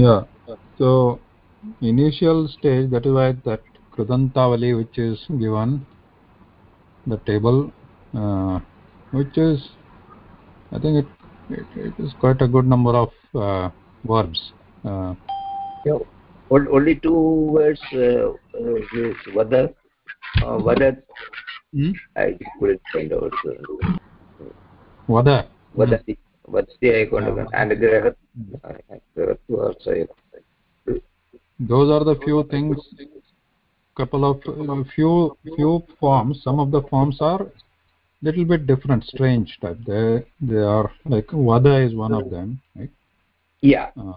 yeah. So initial stage that is why that krudantavali which is given the table uh, which is i think it, it, it is quite a good number of uh, verbs uh, yeah. only two words uh, uh, whether uh, whether hmm? i couldn't find out uh, those are the few things couple of uh, few few forms. Some of the forms are little bit different strange type. They they are like vada is one of them right? Yeah. Uh,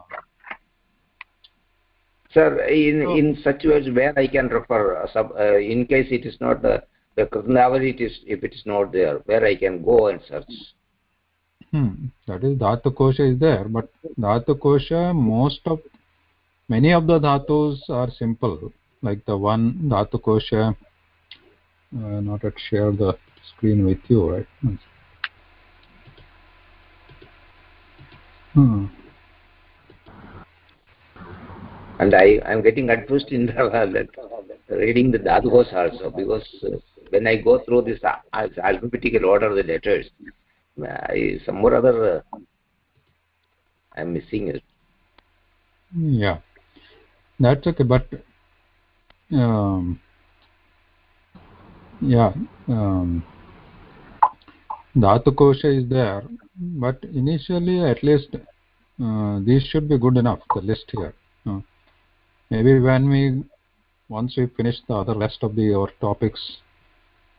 sir in so, in such ways where i can refer uh, sub, uh, in case it is not uh, the the Krishnavali it is if it is not there where i can go and search hmm. That is dhatu kosha is there but dhatu kosha most of many of the dhatus are simple. Like the one dhatu kosha uh, not at share the screen with you right? Hmm. and i i'm getting confused in the, reading the dhatus also because uh, when i go through this uh, alphabetical order of the letters I, some more other uh, i'm missing it. Yeah. That's okay but um, yeah um, dhatu kosha is there but initially at least uh, these should be good enough the list here uh, maybe when we once we finish the other rest of the our topics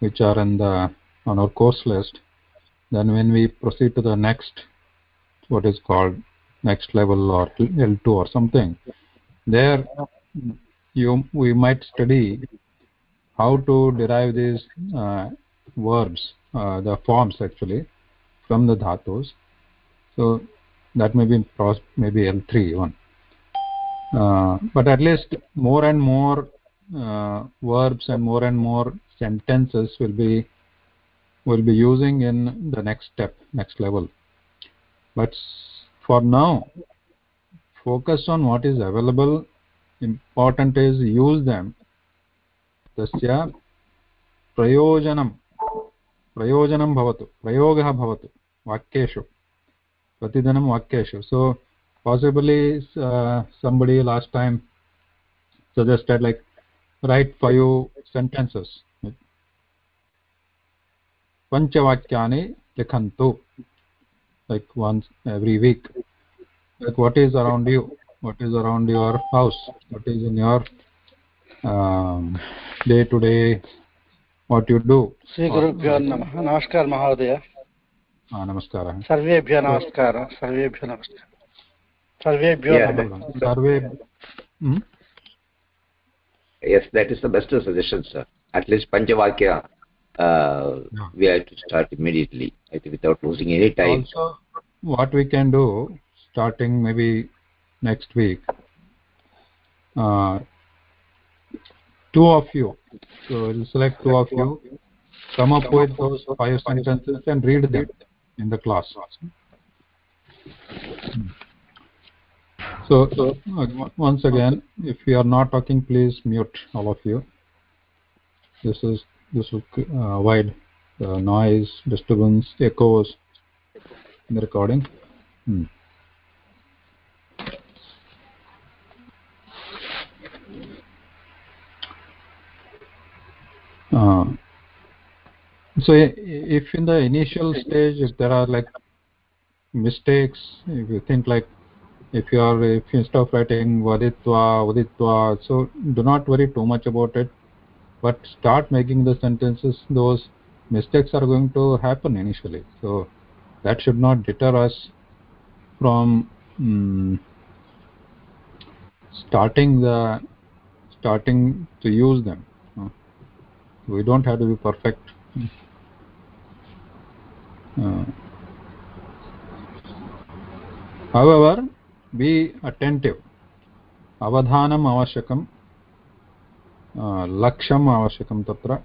which are in the on our course list then when we proceed to the next what is called next level or L2 or something there you we might study how to derive these uh, verbs uh, the forms actually from the dhatus so that may be maybe L3 one uh, but at least more and more uh, verbs and more and more sentences will be will be using in the next step next level but for now focus on what is available important is use them तस्य प्रयोजनं प्रयोजनं भवतु प्रयोगः भवतु वाक्येषु प्रतिदिनं वाक्येषु so possibly uh, somebody last time suggested like write five sentences Panchavakyani likhantu like once every week like what is around you what is around your house what is in your um, day to day what you do श्रीगुरुभ्यो नमः नमस्कार महोदय नमस्कारः सर्वेभ्यः नमस्कारः सर्वेभ्यो नमस्कारः सर्वेभ्यो सर्वे yes that is the best suggestion sir at least panchavakya uh, yeah. we have to start immediately I think without losing any time. Also what we can do starting maybe next week uh, two of you so we'll select two of you come up with those five sentences and read them in the class. So, so uh, once again if you are not talking please mute all of you. This is this will uh, avoid uh, noise disturbance echoes in the recording hmm. uh, so if in the initial stage if there are like mistakes if you think like if you are if you stop writing vaditva vaditva so do not worry too much about it but start making the sentences those mistakes are going to happen initially. So that should not deter us from um, starting the starting to use them. We don't have to be perfect. Uh, however be attentive. Avadhanam avashakam लक्ष्यम् आवश्यकं तत्र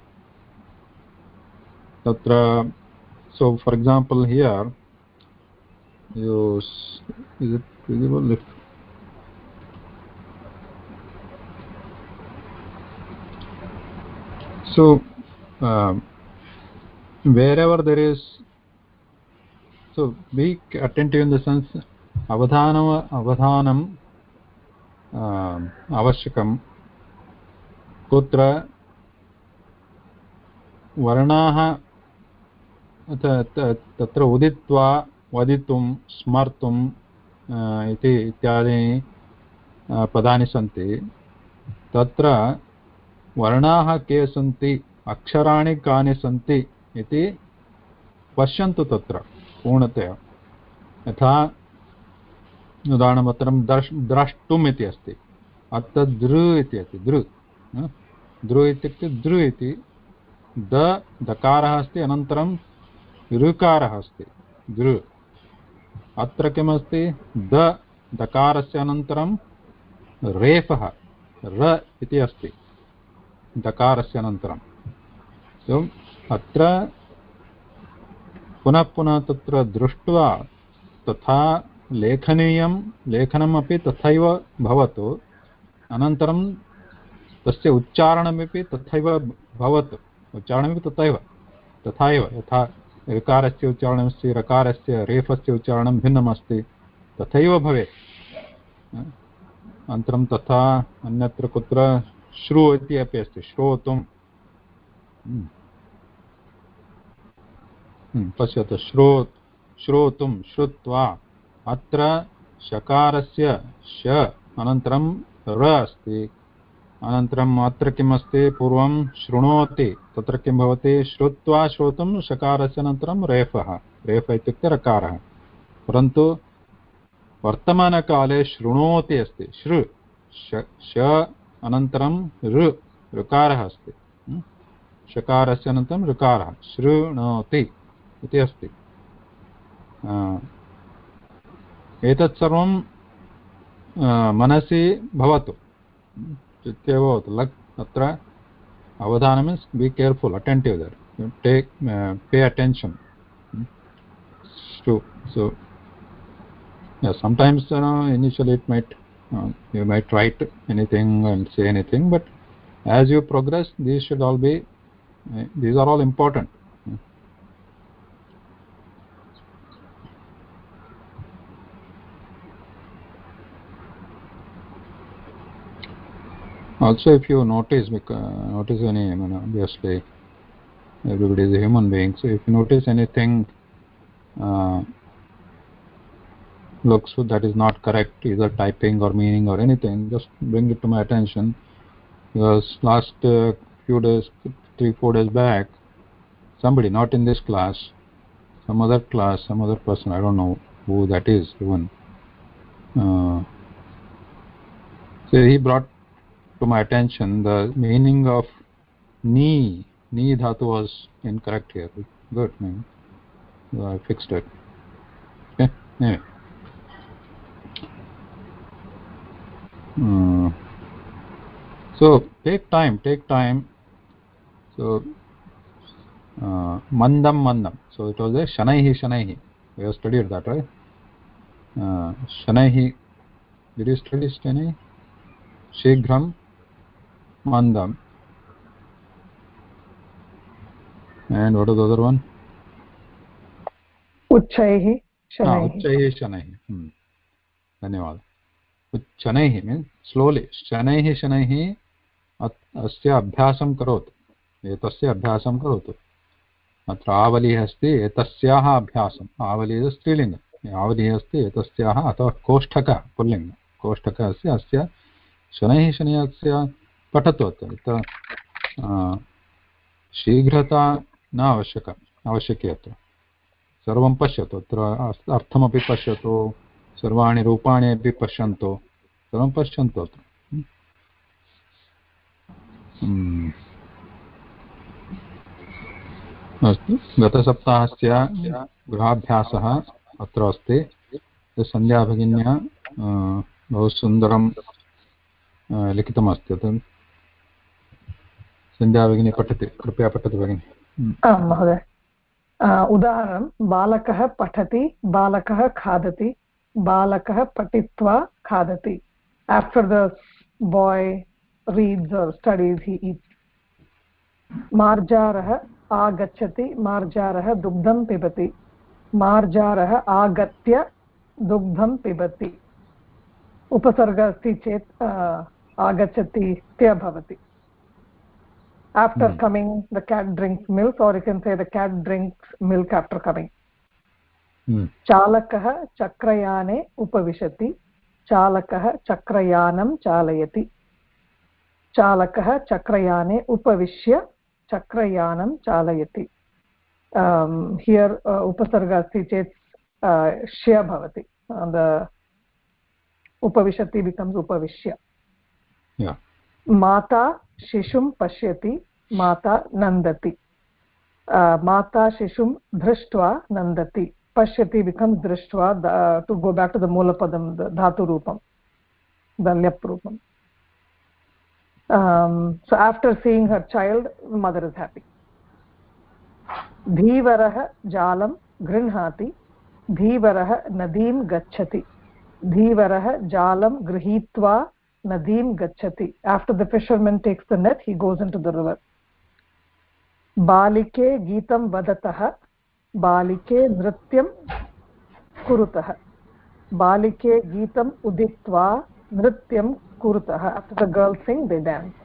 तत्र so for example here you is it visible if so uh, wherever there is so be attentive in the sense avadhanam avadhanam uh, avashyakam कुत्र वर्णाः तत्र उदित्वा वदितुं स्मर्तुम् इति इत्यादीनि पदानि सन्ति। तत्र वर्णाः के सन्ति, अक्षराणि कानि सन्ति इति पश्यन्तु तत्र पूर्णतया। यथा उदाहरणमात्रं द्रष्, द्रष्टुम् इति अस्ति। अत्र दृ इति अस्ति, दृ दृ इत्युक्ते दृ इति। द दकारः अस्ति, अनन्तरं ऋकारः अस्ति दृ अत्र किमस्ति? द दकारस्य अनन्तरं रेफः, र इति अस्ति दकारस्य अनन्तरं। एवम् अत्र पुनः पुनः तत्र दृष्ट्वा तथा लेखनीयं, लेखनमपि तथैव भवतु। अनन्तरं तस्य उच्चारणमपि तथैव भवतु। उच्चारणमपि तथैव। तथा एव यथा ऋकारस्य उच्चारणमस्ति रकारस्य रेफस्य उच्चारणं भिन्नमस्ति तथैव भवेत्। अनन्तरं तथा अन्यत्र कुत्र श्रु इति अपि अस्ति श्रोतुं। हम्म, पश्यतु श्रो श्रोतुं श्रुत्वा अत्र शकारस्य श अनन्तरं र अस्ति। अनन्तरम् अत्र किम् अस्ति पूर्वं शृणोति। तत्र किं भवति? श्रुत्वा श्रोतुं शकारस्य अनन्तरं रेफः। रेफ इत्युक्ते रकारः। परन्तु वर्तमानकाले शृणोति अस्ति। शृ, श अनन्तरं ऋ, ऋकारः अस्ति। शकारस्य अनन्तरं ऋकारः। शृणोति इति अस्ति। एतत् सर्वं मनसि भवतु। चित्ते भवतु लक् अत्र अवधानं means be careful attentive there take pay attention so yeah sometimes you know initially it might uh, you might write anything and say anything but as you progress these should all be uh, these are all important Also if you notice because notice any I mean, obviously everybody is a human being so if you notice anything uh, looks that is not correct either typing or meaning or anything just bring it to my attention. Because last uh, few days three four days back somebody not in this class some other class some other person i don't know who that is even uh, so he brought to my attention the meaning of knee knee dhatu was incorrect here good man so i fixed it okay anyway Hmm. so take time take time so uh, mandam mandam so it was a shanaihi shanaihi we have studied that right uh, shanaihi did you study shanaihi shighram mandam. And what is the other one? Uchchaihi shanaihi uchchaihi shanaihi hmm. धन्यवादः शनैः means slowly शनैः शनैः अस्य अभ्यासं करोतु एतस्य अभ्यासं करोतु अत्र आवलिः अस्ति एतस्याः अभ्यासम् आवलिः स्त्रीलिङ्गम् आवलिः अस्ति एतस्याः अथवा कोष्ठकः पुल्लिङ्गं कोष्ठकः अस्ति अस्य शनैः शनैः अस्य पठतु अत्र। शीघ्रता न आवश्यक, आवश्यकी अत्र। सर्वं पश्यतु, अत्र अर्थमपि पश्यतु, सर्वाणि रूपाणि अपि पश्यन्तु, सर्वं पश्यन्तु अत्र। हम्म। अस्तु, गतसप्ताहस्य गृहाभ्यासः अत्र अस्ति। सन्ध्याभगिन्या बहु सुन्दरं लिखितमस्ति। तत् सन्ध्याभगिनी पठति, कृपया पठतु भगिनि। आं महोदय। उदाहरणं, बालकः पठति, बालकः खादति, बालकः पठित्वा खादति। After the boy reads or studies, he eats. मार्जारः आगच्छति, मार्जारः दुग्धं पिबति। मार्जारः आगत्य दुग्धं पिबति। उपसर्ग अस्ति चेत् आगच्छति त्य भवति after hmm. coming the cat drinks milk or you can say the cat drinks milk after coming. चालकः चक्रयाने उपविशति चालकः चक्रयानं चालयति चालकः चक्रयाने उपविश्य चक्रयानं चालयति हियर् उपसर्ग अस्ति चेत् श्य भवति उपविशति बिकम्स् उपविश्य माता शिशुं पश्यति, माता नन्दति। माता शिशुं दृष्ट्वा नन्दति। पश्यति बिकम्स् दृष्ट्वा to go back to the मूलपदं धातुरूपं द ल्यप् रूपम् so after seeing her child mother is happy. धीवरः जालं गृह्णाति, धीवरः नदीं गच्छति। धीवरः जालं गृहीत्वा नदीं गच्छति after the fishermen takes the net he goes in to the river बालिके गीतं वदतः बालिके नृत्यं कुरुतः बालिके गीतम् उदित्वा नृत्यं कुरुतः after the girl sing they dance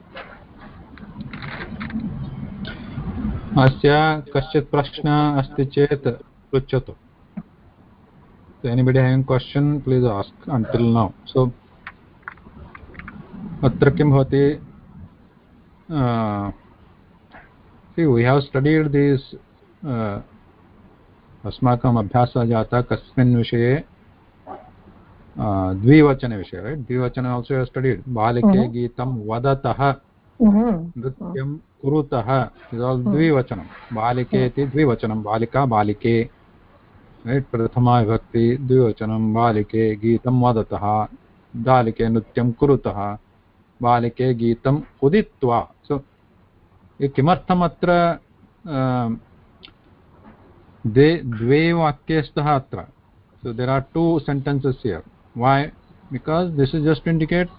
अस्य कश्चित् प्रश्नः अस्ति चेत् पृच्छतु anybody having question please ask until now so अत्र किं भवति? वी हाव् स्टडीड् दीस् अस्माकम् अभ्यासः जातः कस्मिन् विषये द्विवचनविषये रैट् द्विवचन आल्सो स्टडीड् बालिके गीतं वदतः नृत्यं कुरुतः द्विवचनं. बालिके इति द्विवचनं बालिका बालिके रैट् प्रथमा विभक्ति द्विवचनं बालिके गीतं वदतः बालिके नृत्यं कुरुतः बालिके गीतम् उदित्वा सो किमर्थम् अत्र अं, द्वे द्वे वाक्ये स्तः अत्र so there are two sentences here why because this is just indicate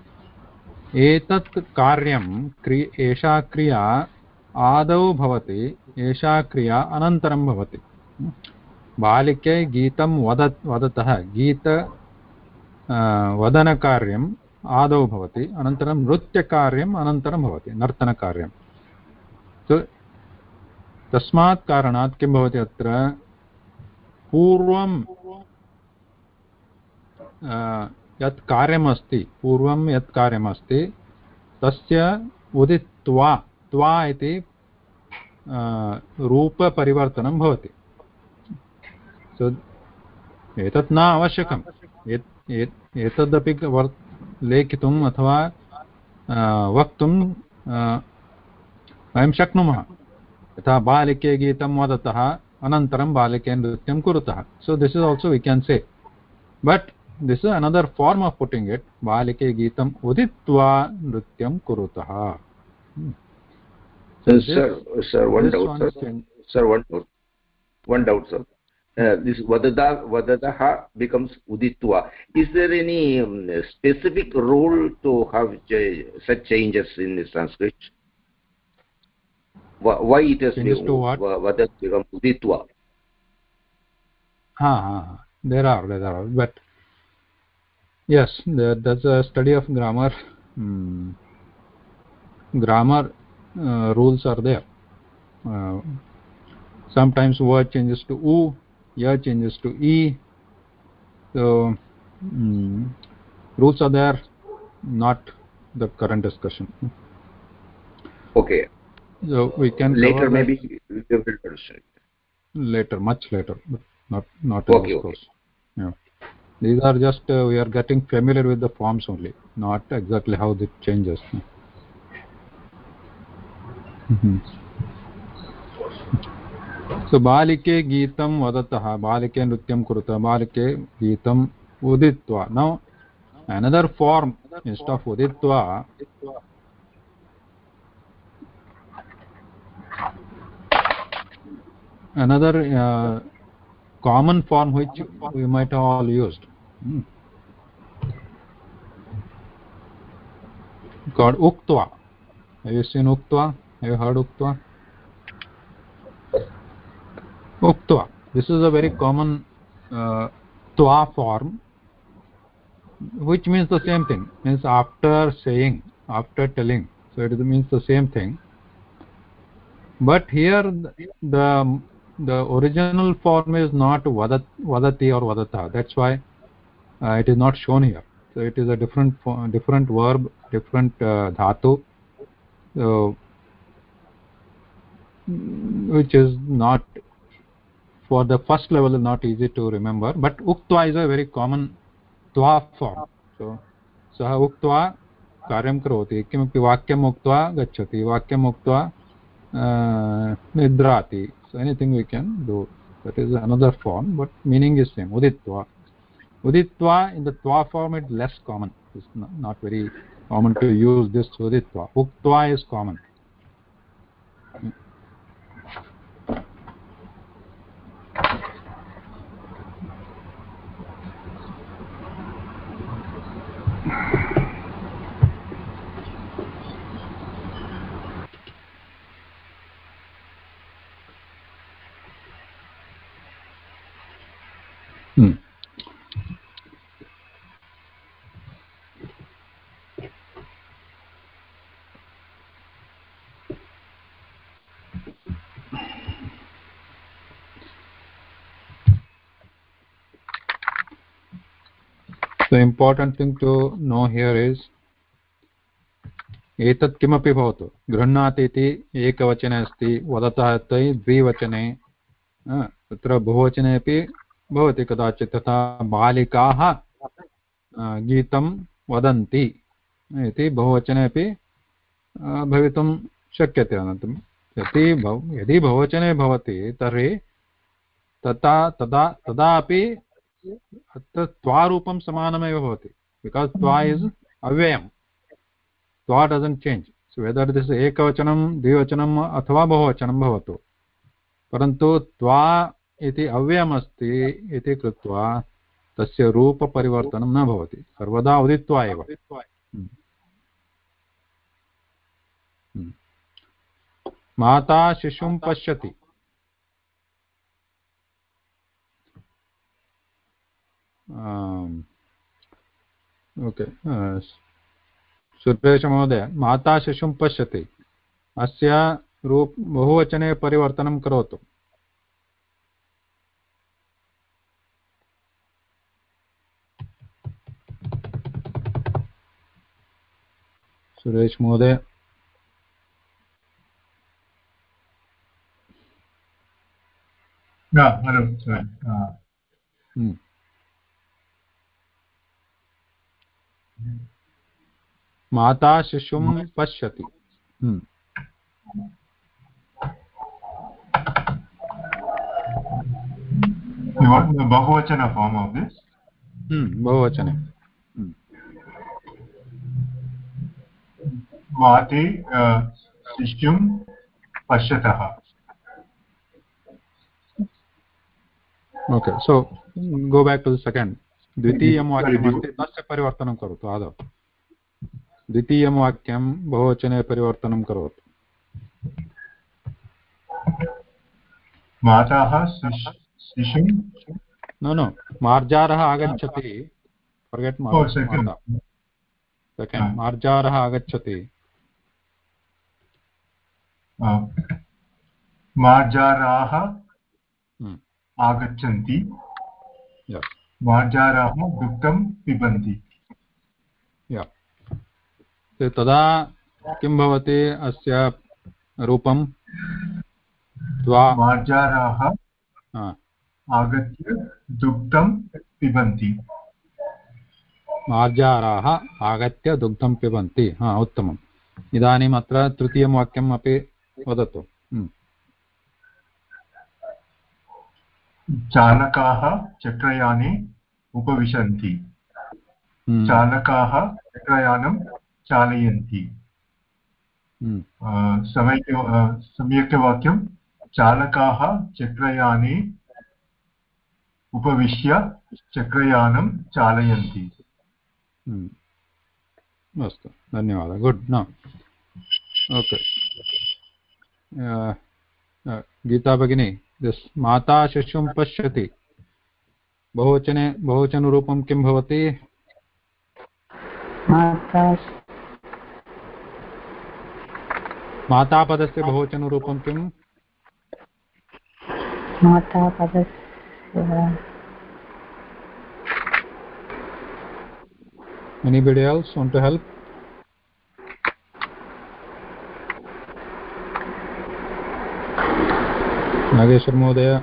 एतत् कार्यं क्रि, एषा क्रिया आदौ भवति, एषा क्रिया अनन्तरं भवति। बालिके गीतं वद वदतः गीत अं, वदनकार्यं आदौ भवति, अनन्तरं नृत्यकार्यम्, अनन्तरं भवति नर्तनकार्यं तस्मात् कारणात् किं भवति अत्र? पूर्वं यत् कार्यमस्ति पूर्वं यत् कार्यमस्ति तस्य उदित्वा त्वा इति रूपपरिवर्तनं भवति। एतत् न आवश्यकम्। एतदपि लेखितुम् अथवा वक्तुं वयं शक्नुमः। यथा बालिके गीतं वदतः अनन्तरं बालिके नृत्यं कुरुतः। So this is also we can say but this is another form of putting it बालिके गीतम् उदित्वा नृत्यं कुरुतः। Sir one doubt sir. sir one doubt. One doubt sir. Uh, this vadada vadadaha becomes uditva. Is there any um, specific rule to have such changes in the sanskrit why it has been vadat become uditva? Ha ha there are there are. But yes there, that's a study of grammar. Hmm. grammar uh, rules are there. Uh, sometimes word changes to u ya changes to e so mm, rules are there not the current discussion. Okay. So we can later maybe we will understand later much later but not not in okay, this course. Yeah. These are just uh, we are getting familiar with the forms only not exactly how it changes सो बालिके गीत वदतः, बालिके नृत्यं बालिके गीत उदित्वा। Now another form instead of उदित्वा another common form which we might all used उक्त्वा उक्त्वा heard उक्त्वा uktva this is a very common uh, form which means the same thing. Means after saying after telling. So it means the same thing. But here the the original form is not vadat, vadati or vadata. That's why uh, it is not shown here. So it is a different different verb different uh, dhatu so which is not for the first level not easy to remember but uktva is a very common twa form so सः उक्त्वा कार्यं करोति किमपि वाक्यम् उक्त्वा गच्छति वाक्यम् उक्त्वा निद्राति so anything we can do that is another form but meaning is same uditva uditva in the twa form is less common it's not, not very common to use this uditva uktva is common Hmm. the important thing to know here is, एतत् किमपि भवतु। गृह्णाति इति एकवचने अस्ति, वदतः तै द्विवचने तत्र बहुवचने अपि भवति कदाचित्, तथा बालिकाः गीतं वदन्ति इति बहुवचने अपि भवितुं शक्यते अनन्तरं। यदि यदि बहुवचने भवति तर्हि तथा, तदा, तदापि अत्र त्वारूपं समानमेव भवति। बिकास् त्वा इस् अव्ययं त्वा doesn't change so whether this एकवचनं द्विवचनम् अथवा बहुवचनं भवतु। परन्तु त्वा इति अव्ययमस्ति इति कृत्वा तस्य रूपपरिवर्तनं न भवति। सर्वदा उदित्वा एव। हम्म। हम्म। माता शिशुं पश्यति। ओके सुरेशमहोदय माता शिशुं पश्यति अस्य रूप बहुवचने परिवर्तनं करोतु सुरेश महोदय हम्म। माता शिशुं पश्यति। हम्म। बहुवचन फार्म् आफ् दिस् बहुवचने। माते शिशुं पश्यतः। Okay so go back to second द्वितीयं वाक्यमस्ति तस्य परिवर्तनं करोतु आदौ। द्वितीयं वाक्यं बहुवचने परिवर्तनं करोतु। माताः शिशुं न न मार्जारः आगच्छति। फर्गेट् सेकेण्ड् मार्जारः आगच्छति। मार्जाराः आगच्छन्ति। मार्जाराः दुग्धं पिबन्ति। तदा किं भवति अस्य रूपं? मार्जाराः आगत्य दुग्धं पिबन्ति। मार्जाराः आगत्य दुग्धं पिबन्ति। हा उत्तमम्। इदानीम् अत्र तृतीयं वाक्यम् अपि वदतु। चालकाः चक्रयाने उपविशन्ति। हम्म। चालकाः चक्रयानं चालयन्ति। हम्म। सम्यक् सम्यक् चालकाः चक्रयाने उपविश्य चक्रयानं चालयन्ति। हम्म। अस्तु धन्यवादः। गुड् न। ओके। गीता भगिनी। माता शिशुं पश्यति। बहुवचने बहुवचनरूपं किं भवति? माता मातापदस्य बहुवचनरूपं किम् anybody else want to help? Nageshwar महोदय।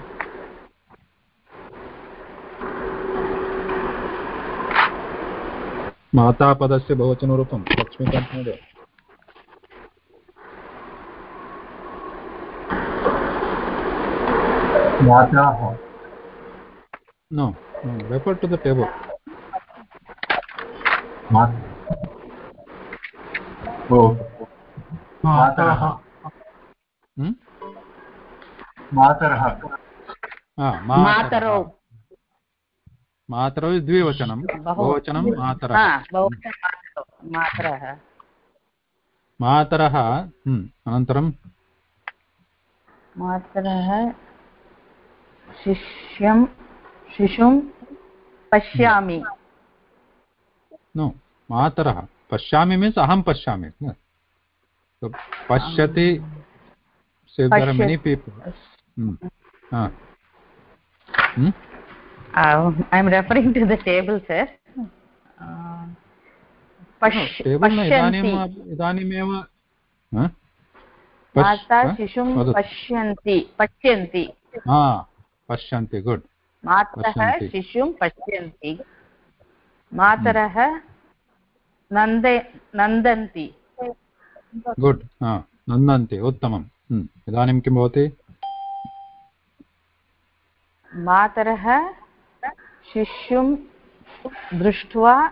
मातापदस्य बहुवचनरूपं लक्ष्मीकान्त महोदय। माताः। No no refer to the table. Matru O. मातरः hmm? मातरः। मातरौ। मातरौ। द्विवचनं। बहुवचनं मातरः। हा, बहुवचनं मातरः। मातरः। hmm, अनन्तरं। मातरः शिष्यं शिशुं पश्यामि। नो मातरः। पश्यामि मीन्स् अहं पश्यामि। न? So, पश्यति many people hmm. ah. hmm? Uh, I'm referring to the table, sir. Uh, इदानीमेव माता शिशुं पश्यन्ति पश्यन्ति। पश्यन्ति गुड् मातरः शिशुं पश्यन्ति। मातरः नन्दे नन्दन्ति। गुड् नन्दन्ति उत्तमम्। Hmm. इदानीं किं भवति? मातरः शिष्युं दृष्ट्वा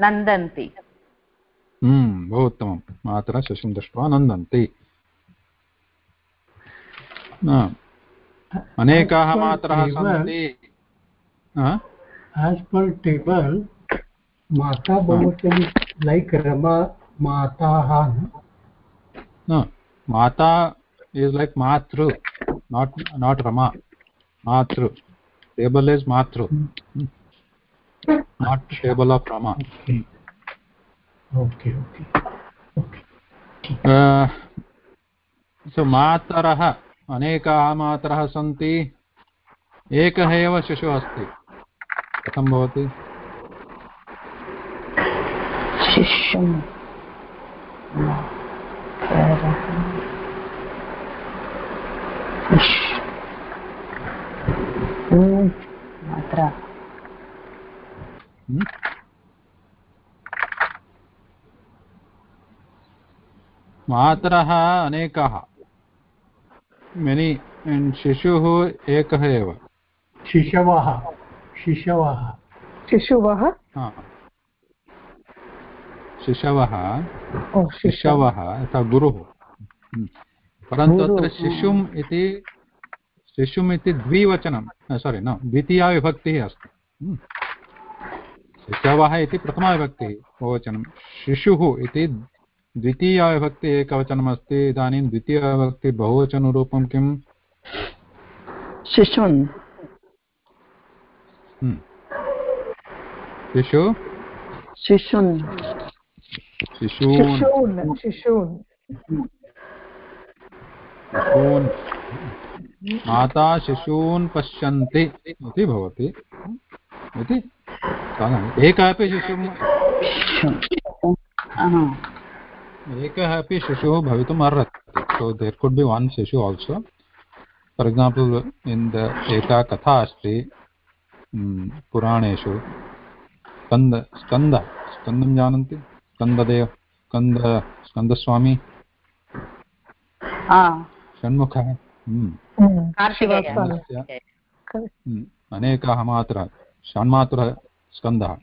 नन्दन्ति। हम्म, बहु उत्तमं। मातरः शिष्युं दृष्ट्वा नन्दन्ति। अनेकाः मातरः सन्ति। एस् माता इस् लैक् मातृ not not Rama. Matru table is matru Hmm. not table of rama okay okay okay okay uh, so मातरः अनेकाः मातरः सन्ति एकः एव शिशुः अस्ति कथं भवति शिशुं मात्रा Hmm? मातरः अनेकाः। मेनि शिशुः एकः एव। शिशवः शिशवः। शिशुवः? शिशवः शिशव। शिशवः यथा गुरुः। परन्तु अत्र शिशुम् इति शिशुम् इति द्विवचनं सोरि न द्वितीया विभक्तिः अस्ति। हम्म। शिशवः इति प्रथमाविभक्तिः बहुवचनं। शिशुः इति द्वितीया विभक्ति एकवचनमस्ति। इदानीं द्वितीयविभक्ति बहुवचनरूपं किम्? शिशुन्। हम्म। शिशु? शिशून् शिशून्। शिशून्। माता शिशून् पश्यन्ति इति भवति। इति। एकः अपि शिशुम् एकः अपि शिशुः भवितुम् अर्हति so there could be one शिशु also for example in the एका कथा अस्ति पुराणेषु स्कन्द स्कन्द स्कन्दं जानन्ति स्कन्ददेव स्कन्द स्कन्दस्वामी षण्मुखः mm. शिवस्वामी तस्य, mm, अनेकाः मातरः। षण्मातरः स्कन्दः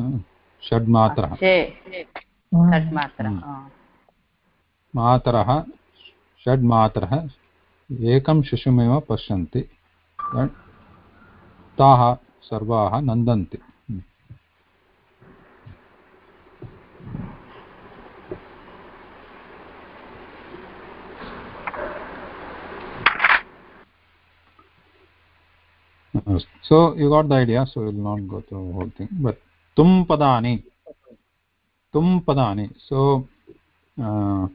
Mm, षड्मातरः। षड्मात्रा मातरः षड्मातरः एकं शिशुमेव पश्यन्ति। ताः सर्वाः नन्दन्ति। So you got the idea so we will not go through the whole thing. But tum padani tum padani so uh,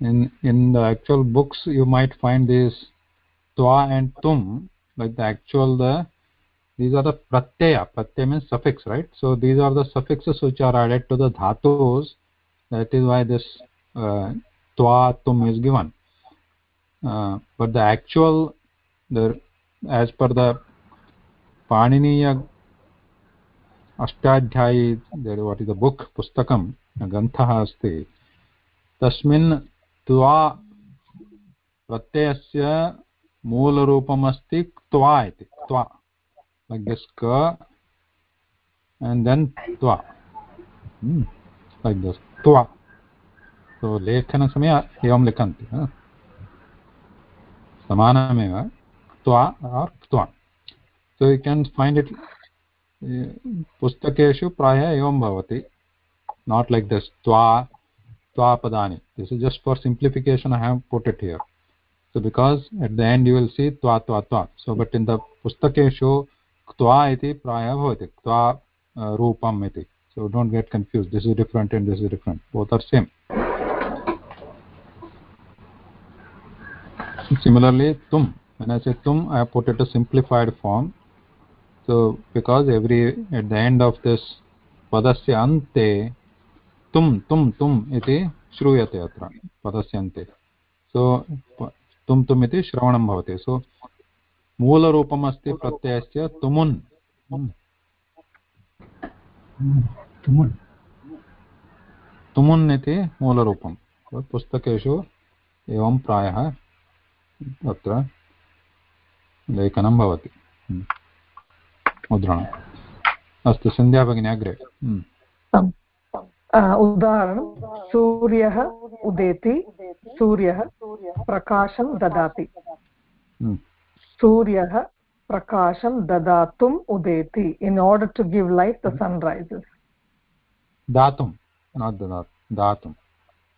in in the actual books you might find this twa and tum like the actual the these are the pratyaya pratyaya means suffix right? So these are the suffixes which are added to the dhatus. That is why this uh, twa tum is given. Uh, but the actual the as per the paniniya Ashtadhyayi what is the book पुस्तकं ग्रन्थः अस्ति तस्मिन् त्वा प्रत्ययस्य मूलरूपम् अस्ति क्त्वा इति त्वा like this ka, and then twa hmm. like this twa लेखनसमये एवं लिखन्ति समानमेव त्वा आर् त्वा so you can find it पुस्तकेषु प्रायः एवं भवति not like this twa twa padani this is just for simplification i have put it here so because at the end you will see twa twa twa so but in the pustakeshu twa iti praya bhavati twa uh, rupam iti so don't get confused this is different and this is different both are same similarly tum when i say tum i put it a simplified form so because every at the end of this padasya ante tum tum tum iti श्रूयते अत्र पदस्य अन्ते सो तुं तुम् इति श्रवणं भवति सो मूलरूपम् अस्ति प्रत्ययस्य तुमुन् तुमुन् इति मूलरूपं पुस्तकेषु एवं प्रायः अत्र लेखनं भवति। मुद्रणम् अस्तु सन्ध्या भगिनी अग्रे। उदाहरणं। सूर्यः उदेति सूर्यः प्रकाशं ददाति। सूर्यः प्रकाशं ददातुम् उदेति। In order to give light the sun rises दातुं दातुम्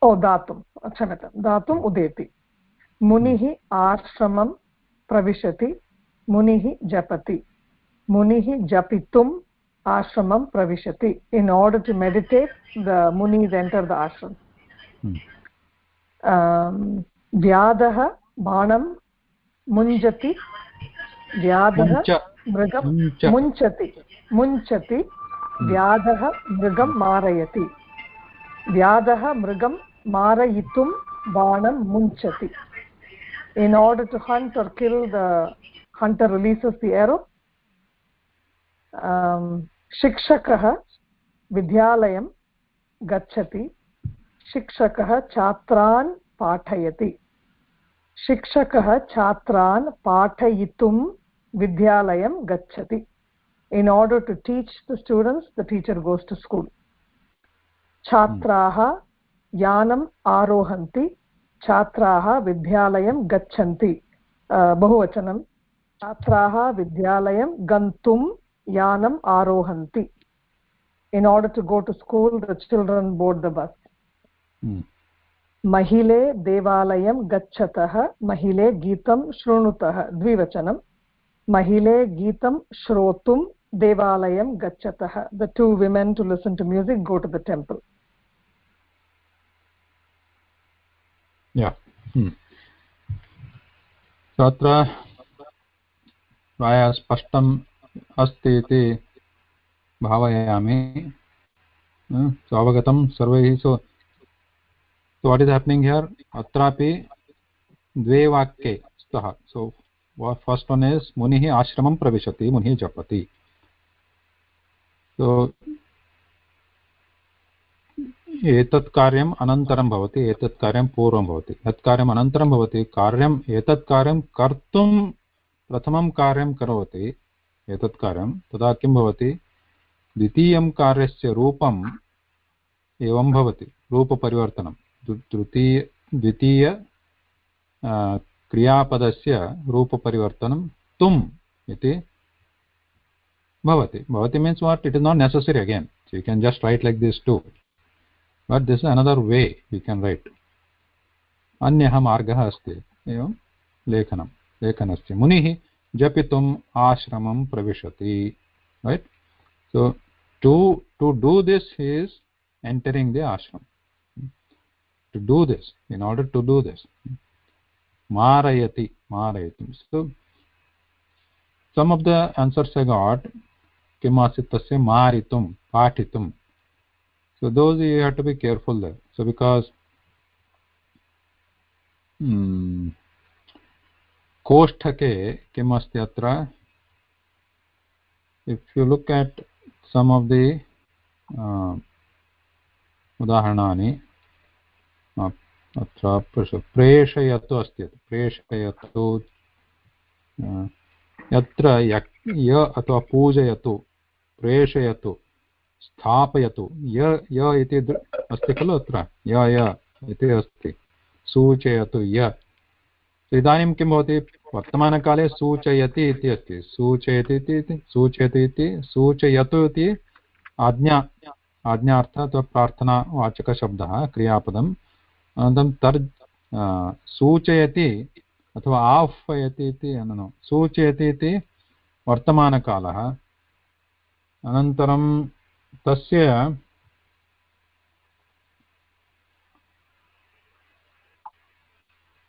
ओ दातुं। क्षम्यतां। दातुम् उदेति। मुनिः आश्रमं प्रविशति मुनिः जपति मुनिः जपितुं ashramam pravishati in order to meditate the munis enter the ashram hmm. um, vyadah banam munjati vyadah mrigam munchati munchati व्याधः मृगं मारयति व्याधः मृगं मारयितुं बाणं मुञ्चति in order to hunt or kill the hunter releases the arrow um, शिक्षकः विद्यालयं गच्छति शिक्षकः छात्रान् पाठयति शिक्षकः छात्रान् पाठयितुं विद्यालयं गच्छति in order to teach the students the teacher goes to school छात्राः यानम् आरोहन्ति छात्राः विद्यालयं गच्छन्ति। बहुवचनं। छात्राः विद्यालयं गन्तुं यानम् आरोहन्ति। In order to go to school the children board the bus महिले देवालयं गच्छतः महिले गीतं शृणुतः। द्विवचनं। महिले गीतं श्रोतुं देवालयं गच्छतः। The two women to listen to music go to the temple yeah. Hmm. तत्र प्रायः स्पष्टं अस्ति इति भावयामि। सो अवगतं सर्वैः so what is happening here अत्रापि द्वे वाक्ये स्तः। सो फस्ट् वन् इस् मुनिः आश्रमं प्रविशति, मुनिः जपति। सो एतत् कार्यम् अनन्तरं भवति, एतत् कार्यं पूर्वं भवति। यत् कार्यम् अनन्तरं भवति, कार्यम् एतत् कार्यं कर्तुं प्रथमं कार्यं करोति, एतत् कार्यं, तदा किं भवति? द्वितीयं कार्यस्य रूपम् एवं भवति, रूपपरिवर्तनं। तृतीय, द्वितीय क्रियापदस्य रूपपरिवर्तनं तुम् इति भवति। भवति means what it is not necessary again you can just write like this to but this another way you can write अन्यः मार्गः अस्ति एवं लेखनं लेखनस्य मुनिः जपितुम् आश्रमं प्रविशति right so to to do this he's entering the ashram to do this in order to do this मारयति मारयति so some of the answers a got किम् आसीत् तस्य मारितुं पाठितुं so those you have to be careful there so because hmm, कोष्ठके किम् अस्ति अत्र if you look at some of the uh, उदाहरणानि अत्र प्रेषयतु अस्ति प्रेषयतु यत्र य अथवा पूजयतु प्रेषयतु स्थापयतु। य य इति अस्ति खलु अत्र? य य इति अस्ति। सूचयतु य। इदानीं किं भवति? वर्तमानकाले सूचयति इति अस्ति। सूचयति इति सूचयति इति, सूचयतु इति आज्ञा, आज्ञार्थ अथवा प्रार्थनावाचकशब्दः क्रियापदम्। अनन्तरं तर् सूचयति अथवा आह्वयति इति न, सूचयति इति वर्तमानकालः। अनन्तरं तस्य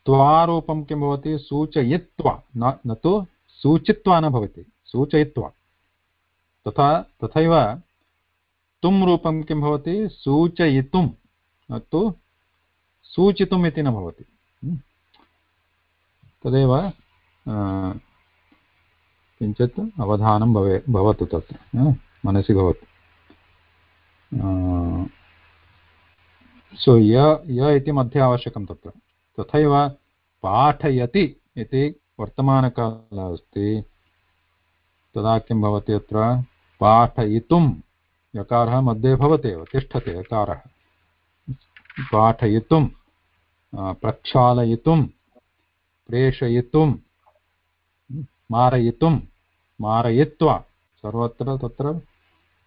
त्वारूपं किं भवति? सूचयित्वा। न न तु सूचित्वा न भवति। सूचयित्वा। तथा, तथैव तुं रूपं किं भवति? सूचयितुं। न तु सूचितुम् इति न भवति। तदेव किञ्चित् अवधानं भवे, भवतु तत्र मनसि भवतु। सो य य इति मध्ये आवश्यकं तत्र। तथैव पाठयति इति वर्तमानकालः अस्ति। तदा किं भवति अत्र? पाठयितुं। यकारः मध्ये भवति एव, तिष्ठति यकारः। पाठयितुं प्रक्षालयितुं, प्रेषयितुं, मारयितुं, मारयित्वा सर्वत्र तत्र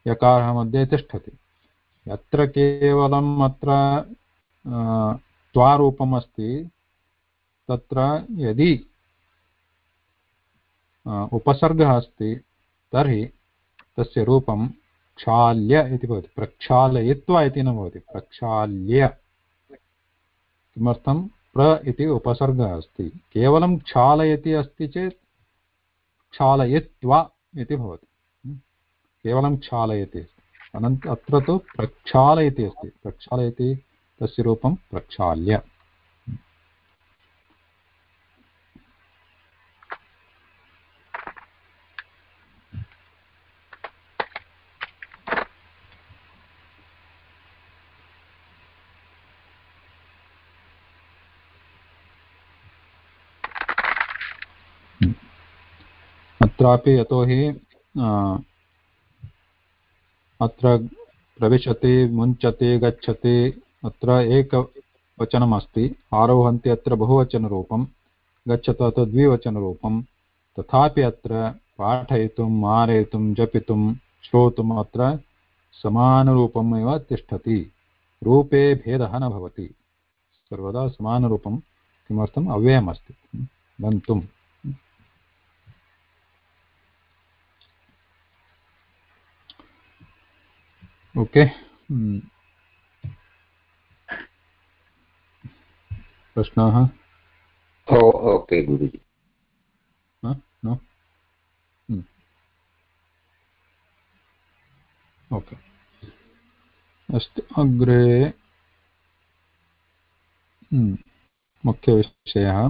यकारः मध्ये तिष्ठति। यत्र केवलम् अत्र त्वारूपम् अस्ति तत्र यदि उपसर्गः अस्ति, तर्हि तस्य रूपं क्षाल्य इति भवति। प्रक्षालयित्वा इति न भवति। प्रक्षाल्य। किमर्थं? प्र इति उपसर्गः अस्ति। केवलं क्षालयति अस्ति चेत् क्षालयित्वा इति भवति। केवलं क्षालयति। अनन्त अत्र तु प्रक्षालयति अस्ति। प्रक्षालयति तस्य रूपं प्रक्षाल्य। अत्रापि यतोहि अत्र प्रविशति, मुञ्चति, गच्छति, अत्र एकवचनमस्ति। आरोहन्ति अत्र बहुवचनरूपं, गच्छतु अथवा द्विवचनरूपं। तथापि अत्र पाठयितुं, मारयितुं, जपितुं, श्रोतुम् अत्र समानरूपम् एव तिष्ठति। रूपे भेदः न भवति। सर्वदा समानरूपं किमर्थम्? अव्ययमस्ति। गन्तुम् ओके hmm. प्रश्नाः ओके गुरुजि। ओके अस्तु अग्रे हम्म, मुख्यविषयः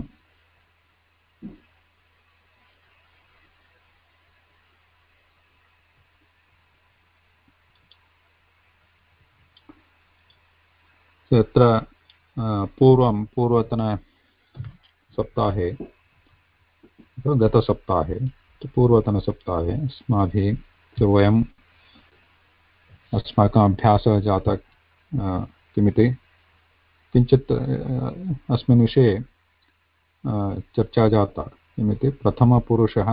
तत्र पूर्वं पूर्वतनसप्ताहे गतसप्ताहे पूर्वतनसप्ताहे अस्माभिः वयम् अस्माकम् अभ्यासः जातः किमिति, किञ्चित् अस्मिन् विषये चर्चा जाता। किमिति, प्रथमपुरुषः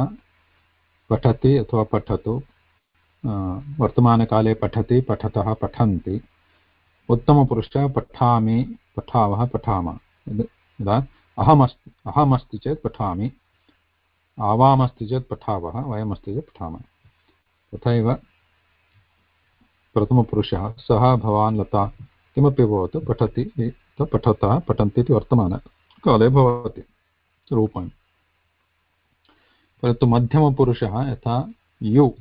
पठति अथवा पठतु वर्तमानकाले पठति, पठतः पठन्ति। उत्तमपुरुषः पठामि, पठावः, पठामः। यदा अहमस्ति अहमस्ति चेत् पठामि, आवामस्ति चेत् पठावः, वयमस्ति चेत् पठामः। तथैव प्रथमपुरुषः, सः भवान् लता, किमपि भवतु, पठति पठतः, पठन्ति इति वर्तमानकाले भवति रूपाणि परन्तु मध्यमपुरुषः यथा यु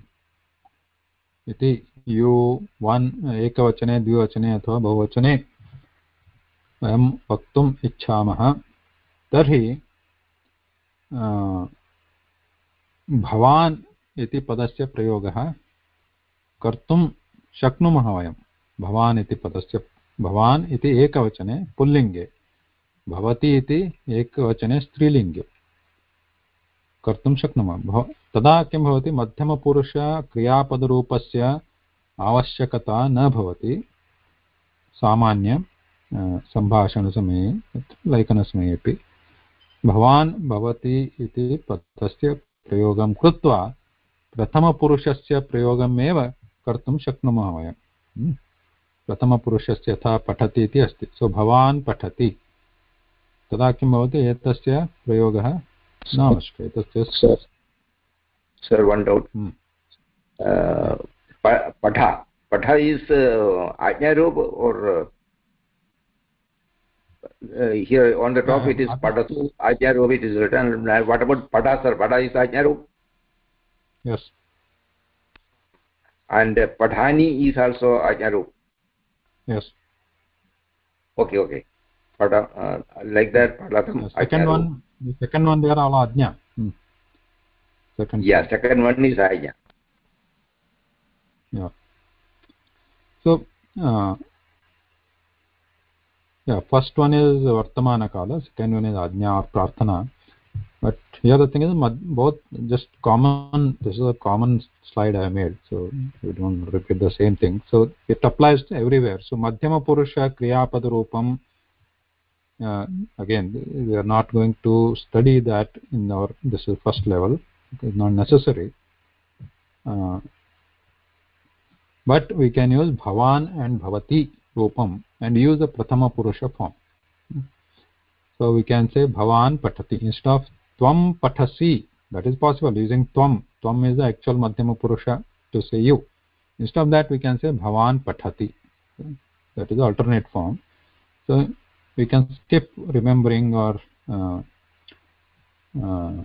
इति यु वन्, एकवचने, द्विवचने अथवा बहुवचने वयं वक्तुम् इच्छामः। तर्हि भवान् इति पदस्य प्रयोगः कर्तुं शक्नुमः वयं। भवान् इति पदस्य, भवान् इति एकवचने पुल्लिङ्गे, भवति इति एकवचने स्त्रीलिङ्गे कर्तुं शक्नुमः। तदा किं भवति? मध्यमपुरुषक्रियापदरूपस्य आवश्यकता न भवति। सामान्य सम्भाषणसमये लेखनसमये अपि भवान् भवति इति पदस्य प्रयोगं कृत्वा प्रथमपुरुषस्य प्रयोगमेव कर्तुं शक्नुमः वयं हम्म। प्रथमपुरुषस्य यथा पठति इति अस्ति। सो भवान् पठति। तदा किं भवति? एतस्य प्रयोगः न आवश्यकः एतस्य doubt. hmm. uh, patha patha is uh, ajna roop or uh, here on the top it is padatu ajna roop it is written. What about pada sir? Pada is ajna roop yes. And uh, padhani is also ajna roop yes. Okay okay. Pada uh, like that padatam the second one the second one they are all ajna. Hmm. second. Yeah second one is ajna yeah. So uh, yeah first one is vartamana kala second one is ajna or prarthana. But here the thing is both just common this is a common slide i made so we don't repeat the same thing. So it applies everywhere. So madhyama purusha kriyapada roopam uh, again we are not going to study that in our this is first level. It's not necessary. Uh, but we can use bhavan and bhavati roopam and use the prathama purusha form. So we can say bhavan patati instead of tvam pathasi. That is possible using tvam. Tvam is the actual madhyama purusha to say you. Instead of that we can say bhavan patati. That is the alternate form. So we can skip remembering or uh, uh,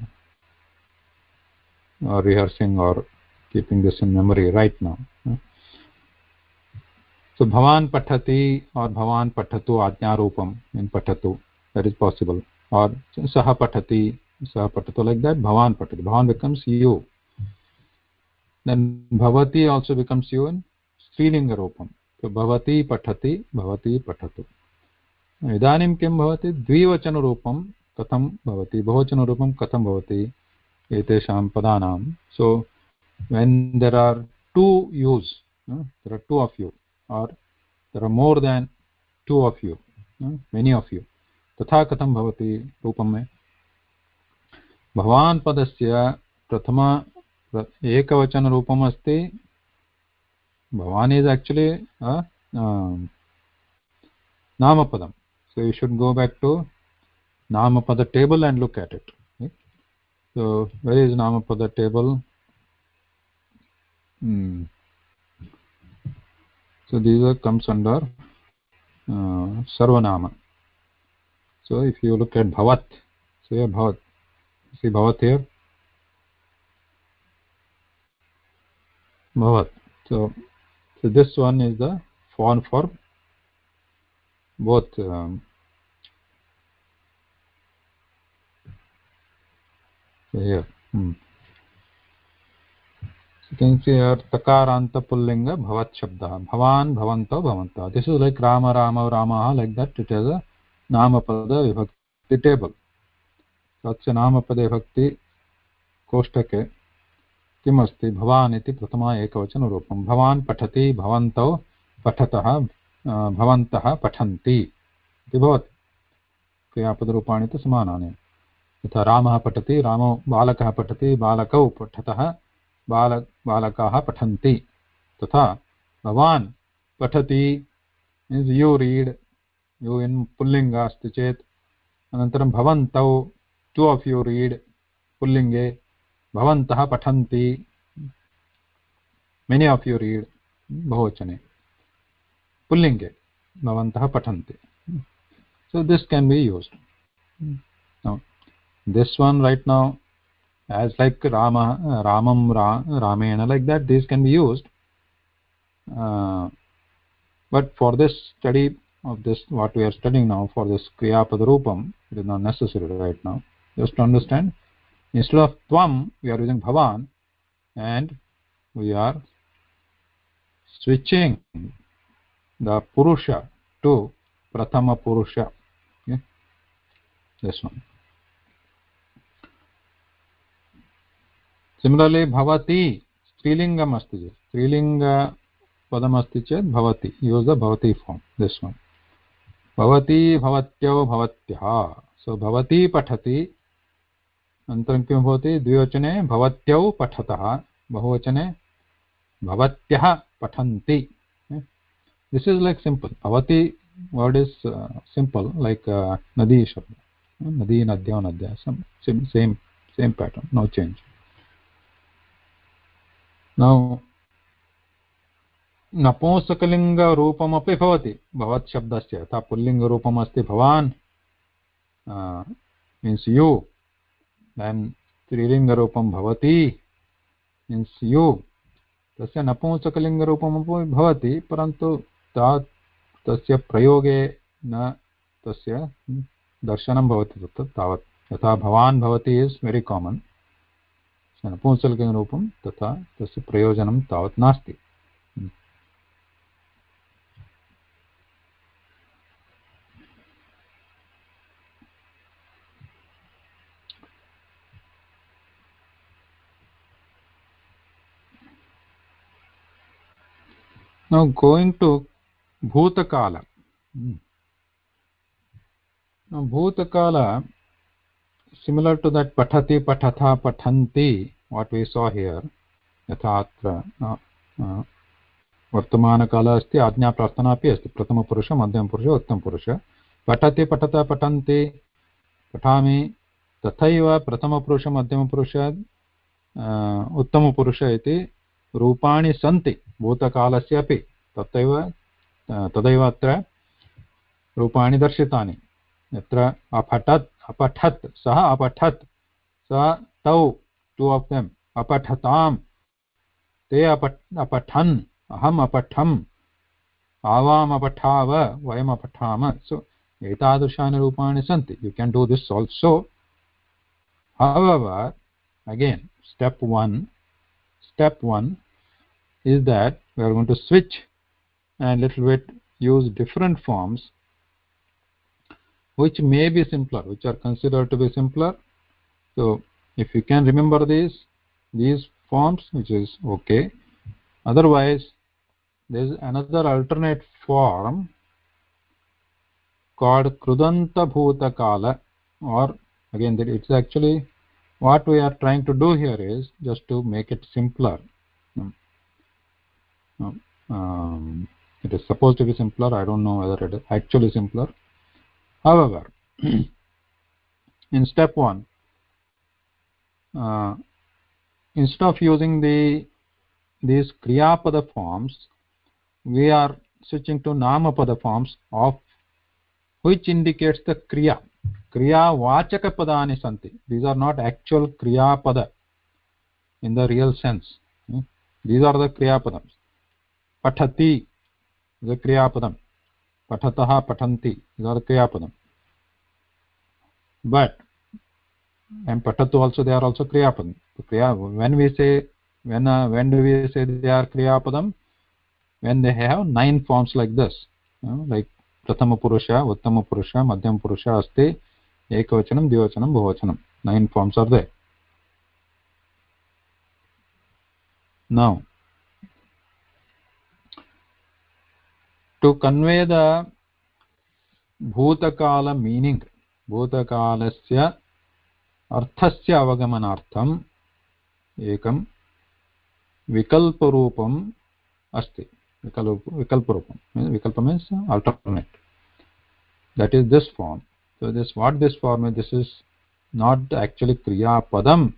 or rehearsing or keeping this in memory right now bhavan pathati or bhavan pathatu ajna roopam in pathatu, that is possible. Or saha pathati सः पठतु like that भवान् पठति भवान् becomes you then भवती also becomes you in स्त्रीलिङ्गरूपं भवती पठति भवती पठतु इदानीं किं भवति द्विवचनरूपं कथं भवति बहुवचनरूपं कथं भवति एतेषां पदानां so when there are two use there are two of you are there are more than two of you many of you तथा कथं भवति रूपं मे भवान् पदस्य प्रथम एकवचनरूपम् अस्ति भवान् इस् आक्चुलि नामपदं so you should go back to namapada table and look at it right? so where is namapada table hmm. So these are comes under uh, sarvanama. So if you look at bhavat so here bhavat see bhavat here? Bhavat. So so this one is the form for both um, so here hmm. तकारांत पुल्लिंग भवत् भवान भवंत भवंत this is like Ram Ram Ram like that it is नाम पद विभक्ति table तत्स नाम पद विभक्ति कोष्टके किम अस्ति भवान इति प्रथमा एकवचन रूपम भवान पठति भवंत पठतः भवन्तः पठन्ति इति भवति। क्रियापद रूपाणि तु समानानि। यथा रामः पठति, रामौ बालकः पठति, बालकौ पठतः बाल बालकाः पठन्ति। तथा भवान् पठति। Means you read you in पुल्लिङ्ग अस्ति चेत्, अनन्तरं भवन्तौ, two of you read पुल्लिङ्गे, भवन्तः पठन्ति। मेनि आफ् यु रीड् बहुवचने। पुल्लिङ्गे भवन्तः पठन्ति। So this can be used. This one right now as like rama ramam Ra, ramena like that these can be used. Uh, but for this study of this what we are studying now for this kriya padrupam it is not necessary right now. Just to understand instead of tvam we are using bhavan and we are switching the purusha to prathama purusha. Okay? This one similarly, bhavati स्त्रीलिङ्गम् अस्ति चेत् स्त्रीलिङ्गपदमस्ति चेत् भवति use the भवति form this one भवती भवत्यौ भवत्यः सो भवती पठति अनन्तरं किं भवति द्विवचने भवत्यौ पठतः बहुवचने भवत्यः पठन्ति दिस् इस् लैक् सिम्पल् भवति वर्ड् इस् सिम्पल् लैक् नदी शब्द नदी नद्यौ नद्या same same pattern no change now नपुंसकलिङ्गरूपमपि भवति भवत् शब्दस्य यथा पुल्लिङ्गरूपम् अस्ति भवान् मीन्स् यु देन् स्त्रीलिङ्गरूपं भवति मीन्स् यु तस्य नपुंसकलिङ्गरूपमपि भवति परन्तु ता तस्य प्रयोगे न तस्य दर्शनं भवति तत्र तावत् यथा भवान् भवति इस् वेरि कामन् नपुंसकलिङ्गरूपं तथा तस्य प्रयोजनं तावत् नास्ति now going to bhutakala hmm. now bhutakala similar to that pathati pathatha pathanti what we saw here यथा अत्र वर्तमानकालः अस्ति आज्ञाप्रार्थना अपि अस्ति प्रथमपुरुष मध्यमपुरुष उत्तमपुरुष पठति पठत पठन्ति पठामि तथैव प्रथमपुरुष मध्यमपुरुष उत्तमपुरुष इति रूपाणि सन्ति भूतकालस्य अपि तथैव तदैव अत्र रूपाणि दर्शितानि यत्र अपठत् अपठत सह अपठत्, स तौ टु आफ् देम् अपठतां ते अपठ, अपठन्, अहम् अपठम् अपठाव, वयम् अपठाम। सो एतादृशानि रूपाणि सन्ति। You can do this also however again step one step one is that we are going to switch and little bit use different forms which may be simpler which are considered to be simpler. So if you can remember these these forms which is okay. Otherwise there is another alternate form called krudanta bhutakala or again it's actually what we are trying to do here is just to make it simpler. Um, it is supposed to be simpler. I don't know whether it is actually simpler however in step 1 uh, instead of using the these kriyapada forms we are switching to namapada forms of which indicates the kriya kriya vachaka padani santi these are not actual kriya pada in the real sense hmm? these are the kriya padams पठति is a kriyapadam pathatah patanti is a kriyapadam but and patatu also they are also kriyapadam. Kriya when we say when uh, when do we say they are kriyapadam? When they have nine forms like this. You know, like prathama purusha uttama purusha madhyama purusha asti ekavachanam dvivachanam bahuvachanam nine forms are there. Now to convey the bhutakala meaning भूतकालस्य अर्थस्य अवगमनार्थम् एकं विकल्परूपम् अस्ति। विकल्प विकल्परूपं विकल्प means is this form. So this, what this form is, this is not actually क्रियापदम्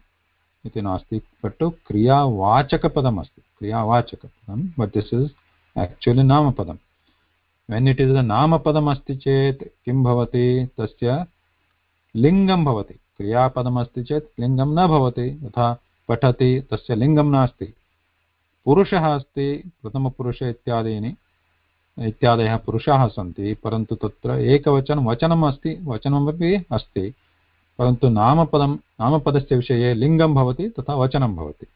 इति नास्ति बट् क्रियावाचकपदम् अस्ति। क्रियावाचकपदं बट् दिस् इस् आक्चुलि नामपदं वेन् इट् इस् अ नामपदम् अस्ति चेत्, किं भवति? तस्य लिङ्गं भवति। क्रियापदमस्ति चेत् लिङ्गं न भवति, यथा पठति, तस्य लिङ्गं नास्ति। पुरुषः अस्ति, प्रथमपुरुष इत्यादीनि, इत्यादयः पुरुषाः सन्ति, परन्तु तत्र एकवचनं, वचनम् अस्ति, वचनमपि अस्ति। परन्तु नामपदं, नामपदस्य विषये लिङ्गं भवति, तथा वचनं भवति।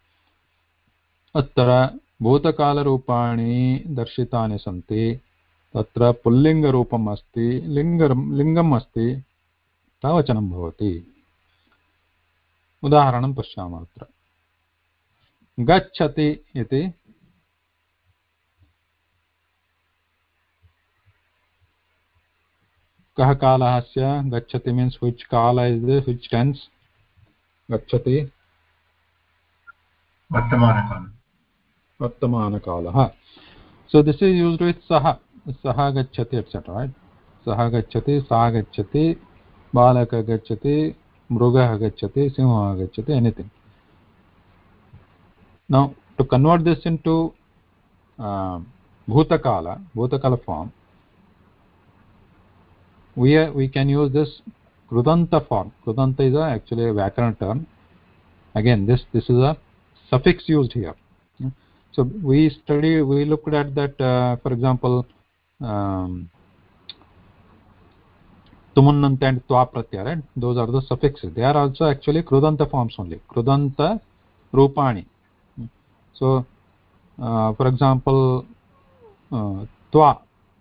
अत्र भूतकालरूपाणि दर्शितानि सन्ति। तत्र पुल्लिङ्गरूपम् अस्ति लिङ्ग लिङ्गम् अस्ति। वचनं भवति। उदाहरणं पश्यामः अत्र। गच्छति इति कः कालः अस्य? गच्छति मीन्स् विच् काल इस् विच् टेन्स् गच्छति। वर्तमानकालः। वर्तमानकालः। So this is used with सः। सः गच्छति एट्सेट्रा सः गच्छति सा गच्छति। बालक गच्छति मृग आगछति सिंह गच्छति anything now to convert this into भूतकाल भूतकाल form we we can use this कृदंत form कृदंत इज़ एक्चुअली व्याकरण term again this this is a suffix used here so we study we looked at that uh, for tumunnanta and twa pratyaya right those are the suffixes they are also actually krudanta forms only krudanta rupani so uh, for example uh, twa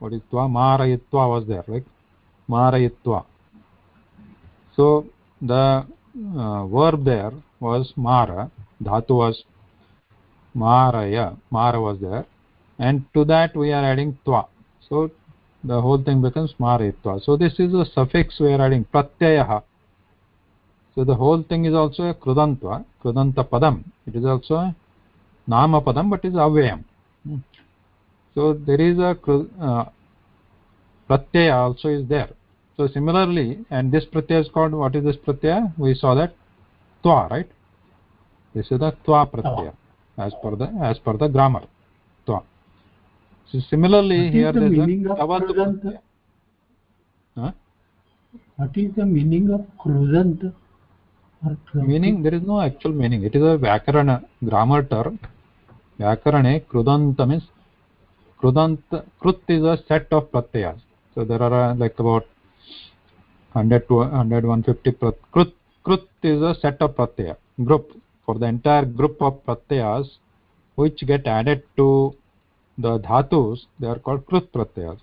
what is twa marayitva was there right marayitva so the uh, verb there was mara dhatu was maraya mara was there and to that we are adding twa so the whole thing becomes marayitva so this is a suffix we are adding pratyayah. So the whole thing is also a krudantva krudanta padam. It is also a namapadam but is avyayam. Hmm. so there is a uh, pratyaya also is there. So similarly and this pratyaya is called what is this pratyaya? We saw that twa right? This is the twa pratyaya as per the as per the grammar so similarly what here the there is meaning a of huh? what is the meaning of krudanta? meaning there is no actual meaning it is a vyakarana grammar term vyakarane krudanta means krudanta krut is a set of pratyayas so there are uh, like about 100 to 100 150 prat krut krut is a set of pratyaya group for the entire group of pratyayas which get added to the dhatus they are called krut pratyayas.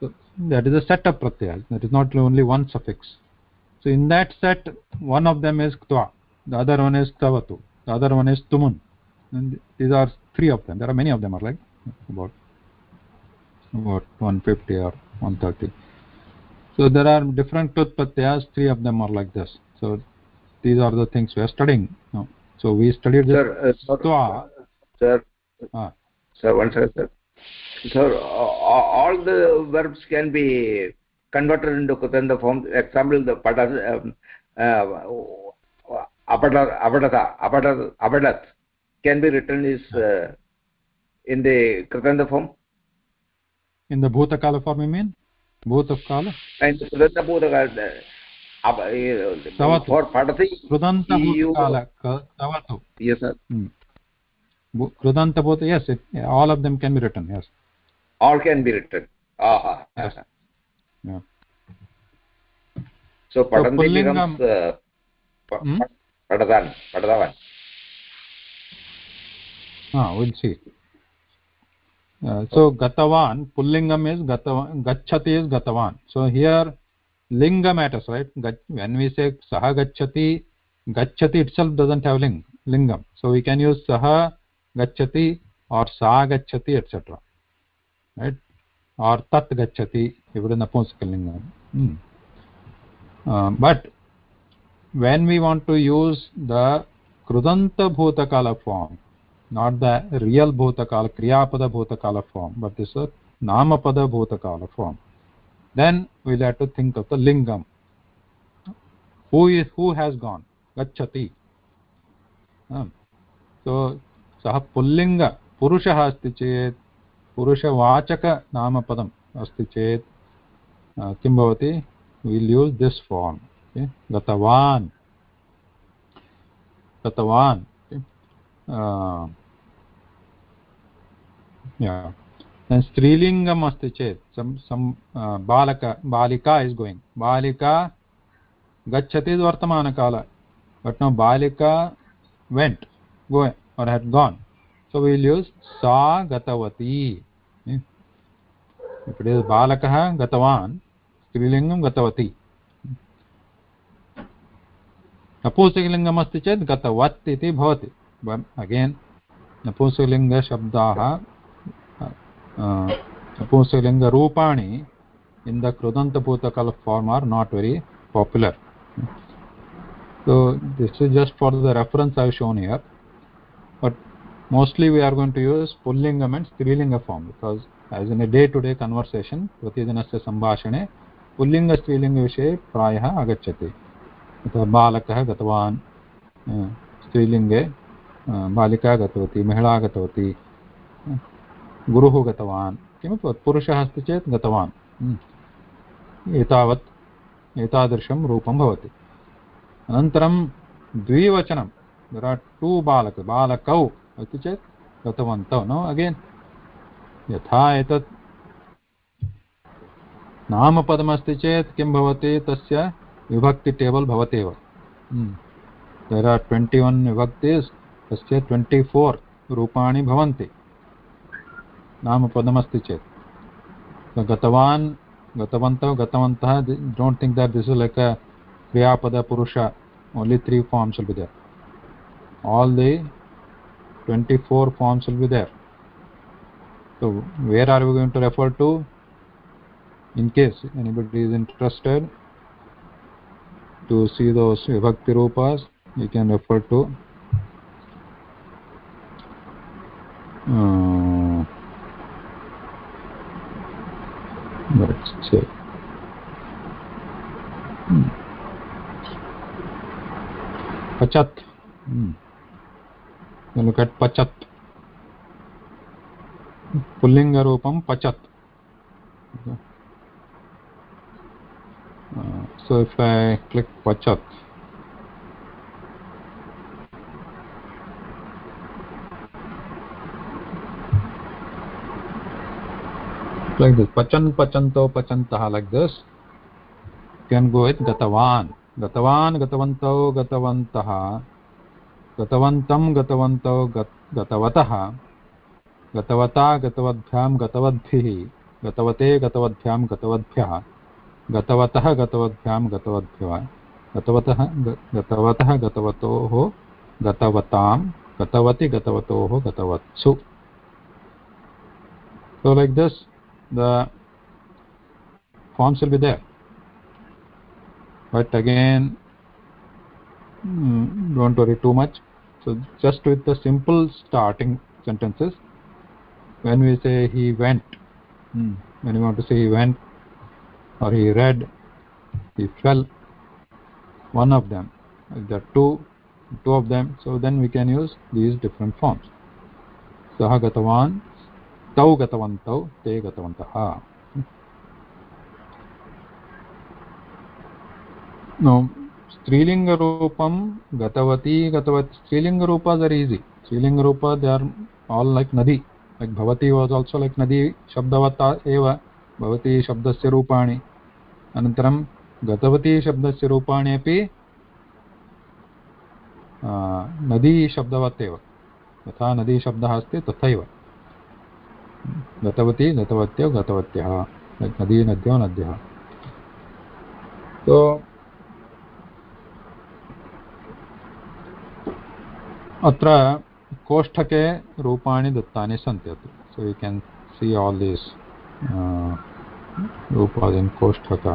So that is a set of pratyayas. That is not only one suffix. So in that set one of them is tva the other one is tavatu the other one is tumun. And these are three of them. There are many of them are like about about 150 or 130 so there are different tutpatyas three of them are like this. So these are the things we are studying now. So we studied this sir uh, sir, tva sir ah, sir uh, all the verbs can be converted into kutanda form example the pada um, uh, apada apadata apadat apadat can be written is uh, in the kritanda form in the bhutakala form you mean bhutakala and kritanda bhutakala uh, for padati You- bhutakala ka- tavatu yes sir hmm. Krudanta bhut yes it, all of them can be written yes all can be written aha Yes. yeah so padanti pullingam- becomes uh, pa- Hmm? padadan padadavan ah we'll see uh, so gatavan pullingam is gatavan gachati is gatavan so here linga matters right when we say saha gachati gachati itself doesn't have ling lingam so we can use saha गच्छति और सा गच्छति etcetera right और तत् गच्छति इवडे नपुंसकलिंग but when we want to use the कृदंत भूतकाल form not the real भूतकाल क्रियापद भूतकाल फॉर्म बट दिस नामपद भूतकाल form then we have to think of the lingam who is who has gone गच्छति सो सः पुल्लिङ्ग पुरुषः अस्ति चेत् पुरुषवाचकनामपदम् अस्ति चेत् किं भवति? विल् यूस् दिस् फार्म् गतवान्। गतवान् स्त्रीलिङ्गम् अस्ति चेत् बालक, बालिका इस् गोयिङ्ग् बालिका गच्छति वर्तमानकाल बट् नो बालिका went going or had gone so we will use sa gatavati if it is balakah gatavan स्त्रीलिङ्गं गतवती नपुंसकलिङ्गम् अस्ति चेत् गतवत् इति भवति अगेन् नपुंसकलिङ्गशब्दाः नपुंसकलिङ्गरूपाणि in the krudantaputaka form are not very popular so this is just for the reference i have shown here mostly we are going to use pullingam and strilinga form because as in a day to day conversation प्रतिदिनस्य सम्भाषणे पुल्लिङ्गस्त्रीलिङ्गविषये प्रायः आगच्छति अतः बालकः गतवान् स्त्रीलिङ्गे बालिका गतवती महिला गतवती गुरुः गतवान् किमपि पुरुषः अस्ति चेत् गतवान् एतावत् एतादृशं रूपं भवति अनन्तरं द्विवचनं there are two balak balakau. इति चेत् गतवन्तौ नो अगेन् यथा एतत् नामपदमस्ति चेत् किं भवति तस्य विभक्ति टेबल् भवत्येव देर् आर् ट्वेण्टि वन् विभक्तिस् तस्य ट्वेण्टि फोर् रूपाणि भवन्ति नामपदमस्ति चेत् गतवान् गतवन्तौ गतवन्तः don't think that this is like a क्रियापद पुरुष only three forms will be there. All the 24 forms will be there so where are we going to refer to in case anybody is interested to see those vibhakti rupas you can refer to uh, let's say hmm. pachat hmm. You look at pachat pullinga roopam pachat okay. uh, so if i click pachat like this pachan pachanto pachantah like this can go with gatavan gatavan gatavanto gatavantah गतवन्तं गतवन्तौ गतवतः। गतवता गतवद्भ्यां गतवद्भिः। गतवते गतवद्भ्यां गतवद्भ्यः। गतवतः गतवद्भ्यां गतवद्भ्यः। गतवतः गतवतः गतवतोः गतवतां। गतवति गतवतोः गतवत्सु। So like this the forms will be there. But again mm, don't worry too much. So just with the simple starting sentences, when we say he went, hmm. when you want to say he went, or he read, he fell, one of them, the two, two of them, so then we can use these different forms. Saha gatavan, tau gatavantau, te gatavantaha. Hmm. Now, स्त्रीलिङ्गरूपं गतवती गतवती स्त्रीलिङ्गरूपास् are easy स्त्रीलिङ्गरूप they are all like नदी like भवती was also like नदी, शब्दवता एव भवती शब्दस्य रूपाणि। अनन्तरं गतवती शब्दस्य रूपाणि अपि नदी शब्दवत् एव। यथा नदी शब्दः अस्ति तथैव। गतवती, गतवत्यौ, गतवत्यः। नदी, नद्यो, नद्यः। तो अत्र कोष्ठके रूपाणि दत्तानि सन्ति अत्र। So you can see all these रूपास् कोष्ठक।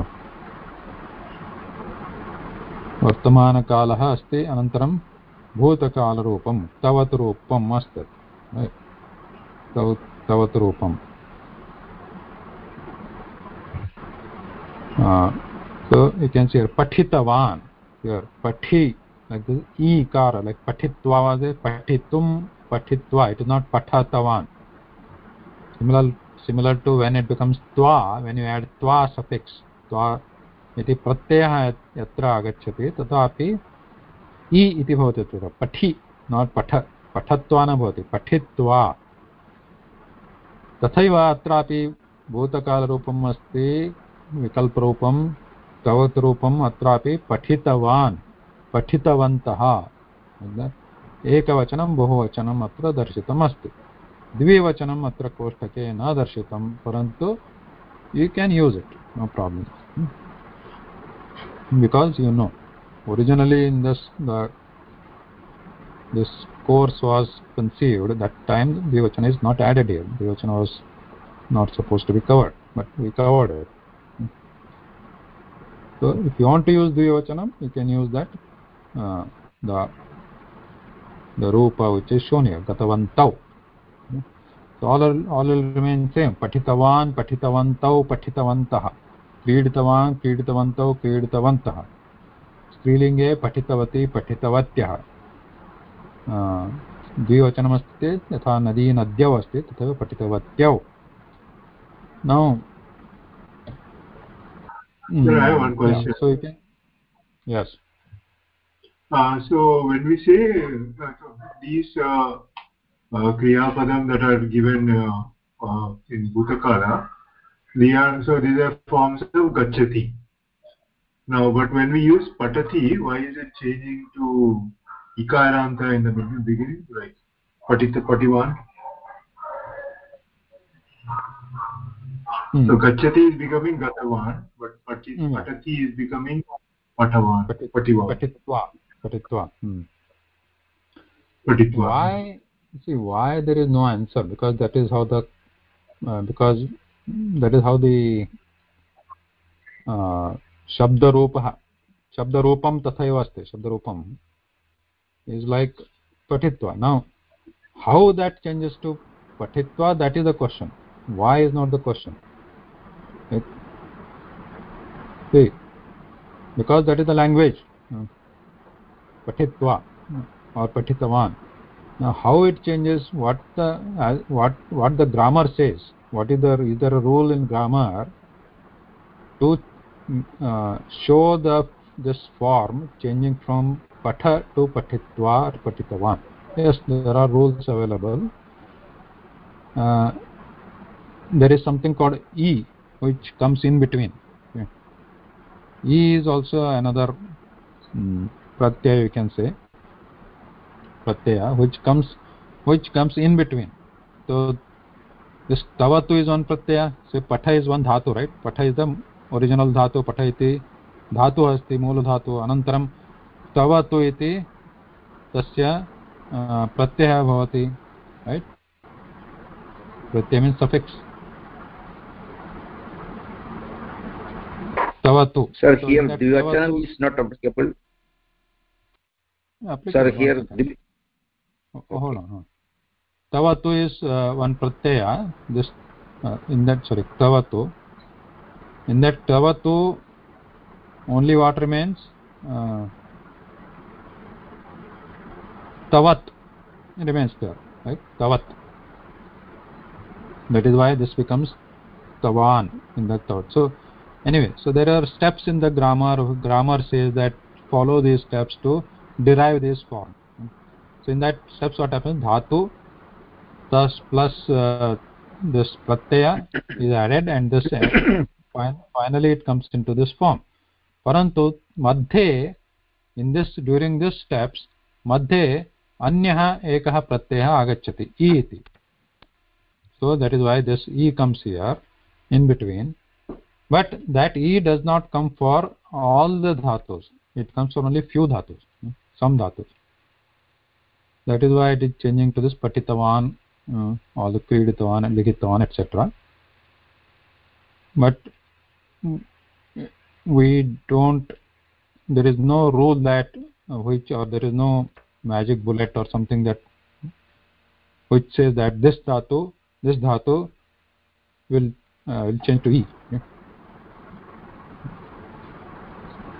वर्तमानकालः अस्ति, अनन्तरं भूतकालरूपं तवत् रूपम् अस्ति तवत् रूपम् so you can see पठितवान्। Pathi like this e kara like pathitva was there pathitum pathitva it is not pathatavan similar similar to when it becomes twa when you add twa suffix twa इति प्रत्ययः यत्र आगच्छति तथापि इ इति भवति तत्र पठि नाट् पठ पठत्वा न भवति पठित्वा तथैव अत्रापि भूतकालरूपम् अस्ति विकल्परूपं कवतरूपम् अत्रापि पठितवान् पठितवन्तः। एकवचनं बहुवचनम् अत्र दर्शितमस्ति। द्विवचनम् अत्र कोष्टके न दर्शितं परन्तु you can use it no problem because you know originally in this this course was conceived that time द्विवचन इस् नाट् एडेड् इयर् द्विवचन was not suppose to be covered but we covered it So, if you want to use Dvivachanam, you can use the the rupa which is shown here gatavantau so all will, all will remain same patitavan patitavantau patitavantah क्रीडितवान् क्रीडितवन्तौ क्रीडितवन्तः स्त्रीलिङ्गे पठितवती पठितवत्यः द्विवचनमस्ति चेत् यथा नदी नद्यौ अस्ति तथैव पठितवत्यौ नौ so you can, yes. Uh, so when we say uh, these uh, uh, kriya padam that are given uh, uh, in Bhutakala, they are so these are forms of gachati now but when we use patati why is it changing to ikaranta in the middle beginning like patita pativan? Hmm. so gachati is becoming gatavan but pati, Hmm. patati is becoming patavan Pati- pativan. Patitva patitva hmm. patitva why see why there is no answer because that is how the uh, because that is how the uh, शब्दरूपः शब्दरूपं तथैव अस्ति शब्दरूपं is like patitva now how that changes to patitva that is the question why is not the question it, see because that is the language uh, patitva or patitavan now how it changes what the uh, what what the grammar says what is there is there a rule in grammar to uh, show the this form changing from patha to patitva or patitavan yes there are rules available. Uh, there is something called e which comes in between. Okay. e is also another um, pratyaya you can say pratyaya which comes which comes in between so this tavatu is one pratyaya so patha is one dhatu right patha is the original dhatu patha iti धातु अस्ति मूलधातु अनन्तरं तवतु इति तस्य प्रत्ययः भवति right प्रत्यय means suffix तवतु Sir, here Dvivachanam is not applicable. तवतु इस् वन् प्रत्यय दिस् इन् देट् सोरि तवतु इन् देट् तवतु ओन्ली वाटर् मीन्स् तवत् remains there तवत् that is why this becomes तवान् in that तवत् so anyway so there are steps in the grammar grammar says that follow these steps to derive this form. So in that steps what happens? Dhatu plus plus uh, this pratyaya is added and this uh, finally it comes into this form. Parantu madhe in this during this steps madhe anyah ekah pratyaya agacchati e iti. So that is why this e comes here in between. But that e does not come for all the dhatus. It comes for only few dhatus, some dhatus that is why it is changing to this patitavan uh, or the kriditavan and likitavan etc but we don't there is no rule that uh, which or there is no magic bullet or something that which says that this dhatu this dhatu will uh, will change to e okay?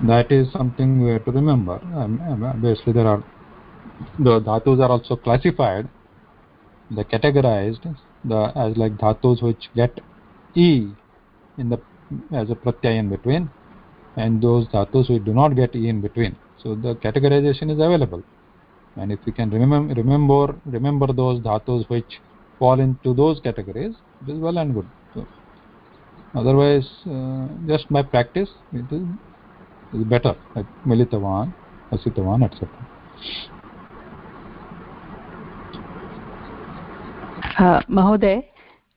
That is something we have to remember. Um, um, basically there are the dhatus are also classified the categorized the as like dhatus which get e in the as a pratyay in between and those dhatus which do not get e in between. So the categorization is available. And if we can remember remember remember those dhatus which fall into those categories it is well and good. So otherwise uh, just by practice it is, is better like militavan asitavan etc uh, Mahoday,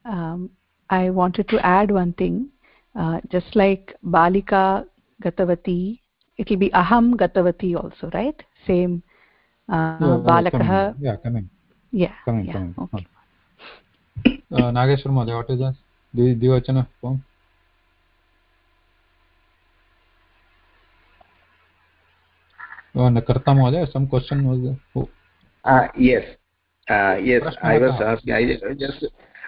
um, I wanted to add one thing. Uh, just like Balika Gatavati, it will be Aham Gatavati also, right? Same uh, yeah, Balakah. yeah coming Yeah. coming yeah, coming Okay. uh, nageshwar Mहोदय, what is that the dvachana form uh, nakarta Mहोदय, some question was there oh. Uh, yes. Uh, yes, Prashna I was Kah. asking, I just,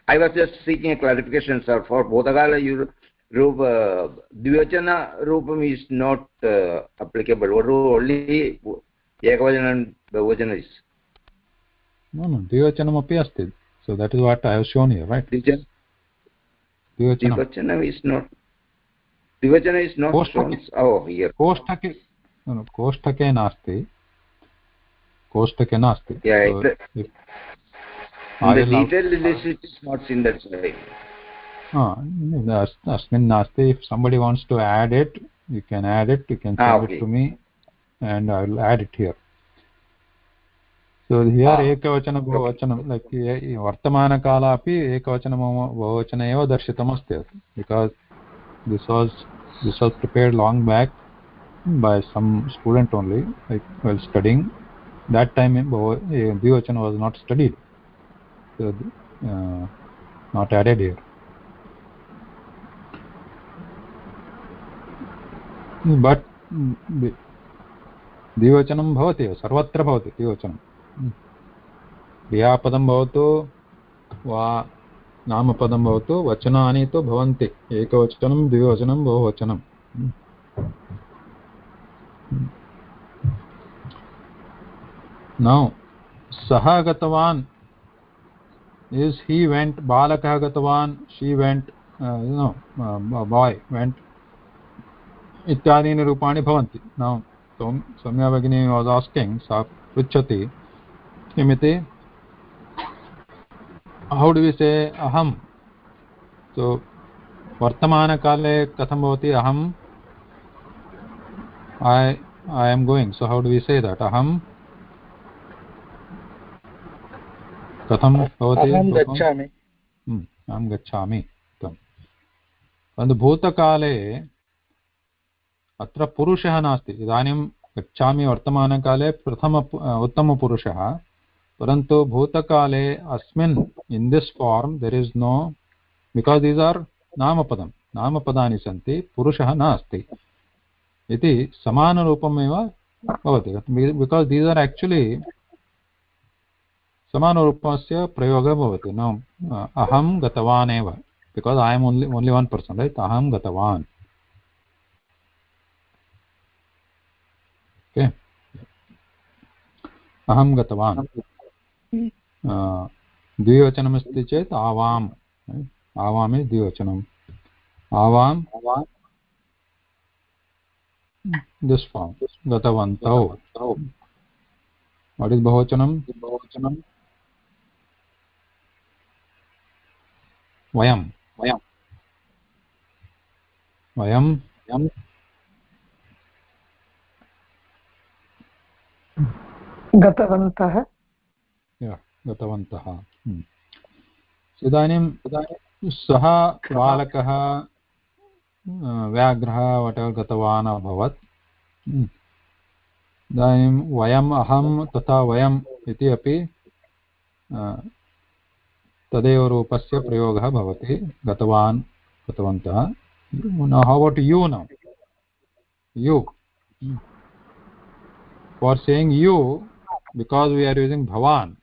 I was just seeking a clarification, sir. For Bodhagala, you, Rup, uh, Dvivachana Rupam is not uh, applicable. What only Ekavachana and Bahuvachana is. no no dvachanam asti so that is what i have shown here right Dvivachana dvachanam Dvivachana is not, Dvivachana is not Koष्ठके- shown. Oh, here. कोष्ठके no, no, कोष्ठके नास्ति। कोष्ठके नास्ति। अस्मिन् नास्ति। If somebody wants to add it you can add it you can to me and I will add it here so here एकवचन बहुवचनं लैक् वर्तमानकाल अपि एकवचन बहुवचन एव दर्शितमस्ति because this was this was prepared long back by some student only like while studying that time in Bhava- eh, was not studied so uh, not added here but द्विवचनं भवति एव सर्वत्र भवति द्विवचनं क्रियापदं भवतु वा नामपदं भवतु वचनानि तु भवन्ति एकवचनं द्विवचनं बहुवचनं नौ सः गतवान् balakah gatavan she went uh, you know uh, boy went. इत्यादीनि रूपाणि भवन्ति न सौम् सौम्या भगिनी वास् आस्किङ्ग् सा पृच्छति किमिति हौ डु वि से अहं सो वर्तमानकाले कथं भवति अहम् I I am going so how do we say that अहं कथं भवति अहं गच्छामि अहं गच्छामि परन्तु भूतकाले अत्र पुरुषः नास्ति इदानीं गच्छामि वर्तमानकाले प्रथम उत्तमपुरुषः परन्तु भूतकाले अस्मिन् in this form there is no because these are नामपदं नामपदानि सन्ति पुरुषः नास्ति इति समानरूपमेव भवति। बिकास् दीस् आर् आक्चुलि समानरूपस्य प्रयोगः भवति। न अहं गतवान् एव। Because I am only only one person right अहं गतवान्। ओके अहं गतवान्। द्विवचनमस्ति चेत् आवाम् आवाम् इस् द्विवचनम्। आवाम्। फार्म् गतवन्तौ वाट् इस् बहुवचनं बहुवचनं वयं वयं वयं वयं गतवन्तः। गतवन्तः हम्म। इदानीं इदानीं सः बालकः व्याघ्रः वटेवर् गतवान् अभवत्। हम्म। इदानीं वयम् अहं तथा वयम् इति अपि तदेव रूपस्य प्रयोगः भवति, गतवान्, गतवन्तः। How about you now you for saying you, because we are using bhavan,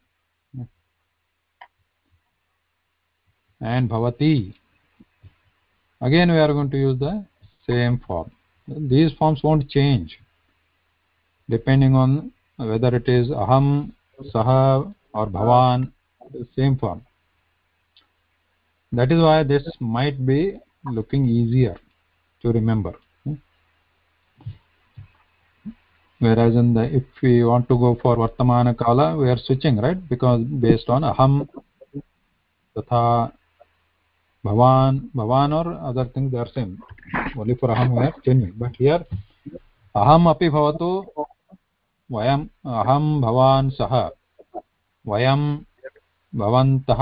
and bhavati again we are going to use the same form. These forms won't change depending on whether it is aham saha or bhavan same form. That is why this might be looking easier to remember. Whereas in the if we want to go for vartamana kala we are switching right? Because based on aham tatha bhavan bhavan or other things they are same only for aham we are changing but here aham api bhavatu vayam aham bhavan sah vayam भवन्तः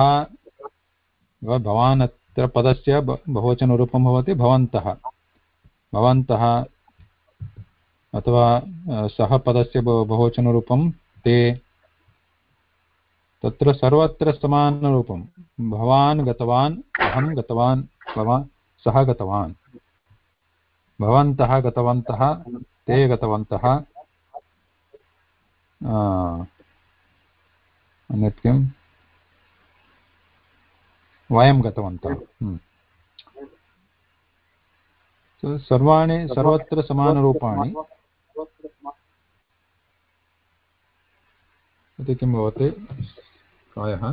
भवान् अत्र पदस्य बहुवचनरूपं भवति भवन्तः भवन्तः अथवा सः पदस्य बहुवचनरूपं ते तत्र सर्वत्र समानरूपं भवान् गतवान्, अहं गतवान् भवान् सः गतवान्। भवन्तः गतवन्तः, ते गतवन्तः। अन्यत् किम्? वयं गतवन्तः। सर्वाणि सर्वत्र समानरूपाणि। इति किं भवति? प्रायः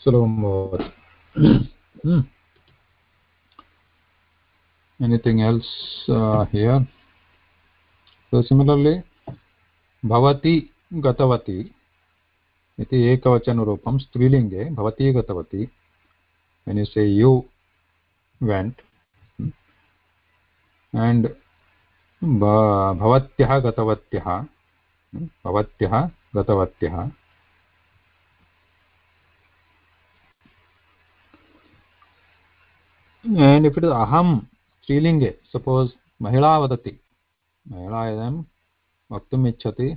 सुलभं भवति एनिथिङ्ग् एल्स् हियर् सिमिलर्ली भवती गतवती इति एकवचनरूपं स्त्रीलिङ्गे भवती गतवती। वेन् यु से यु वेण्ट् एण्ड् भवत्यः गतवत्यः। भवत्यः गतवत्यः। एण्ड् इफ् इट् महिला वदति। महिला इदं वक्तुम् इच्छति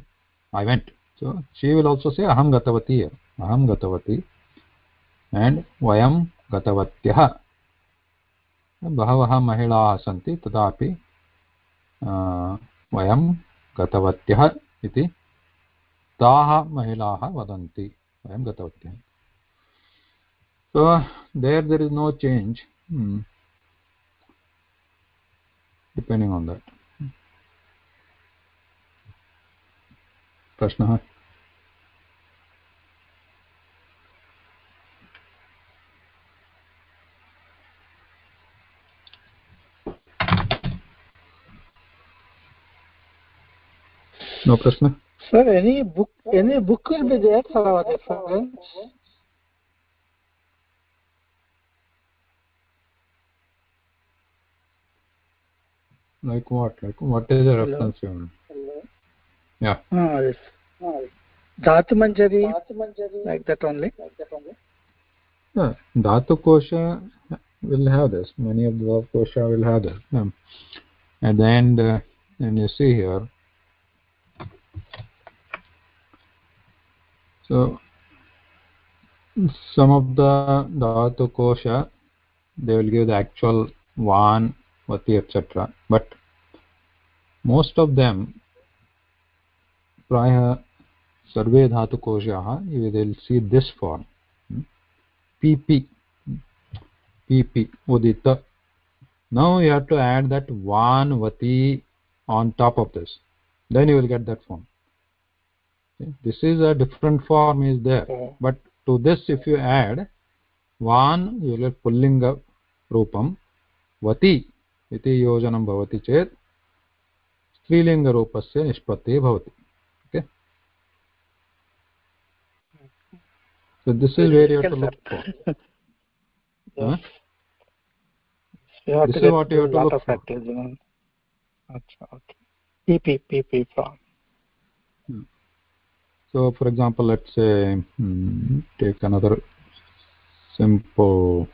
so she will also say अहं गतवती अहं गतवती एण्ड् वयं गतवत्यः बहवः महिलाः सन्ति तदापि वयं गतवत्यः इति ताः महिलाः वदन्ति वयं गतवत्यः so, there there is no change. Hmm. depending on प्रश्नः no prashna sir any book any book will be there for our reference like what like what is the reference you want yeah. Ah yes. Dhatu manjari. Like that only? That yeah. Dhatu kosha will have this. Many of the kosha will have this. Yeah. at the end uh, and you see here. So some of the dhatu kosha they will give the actual one vati etc but most of them प्रायः सर्वे धातुकोशाः you will see this form Pipi पिपि उदित। Now you have to add that one वति on top of this then you will get that form this is a different form is the but to this if you add one you let पुल्लिङ्गरूपं वति इति योजनं भवति चेत् स्त्रीलिङ्गरूपस्य निष्पत्तिः भवति so this is where you have to look for huh? this is what you have to look for Achha, okay. pp pp form hmm. so for example let's say hmm, take another simple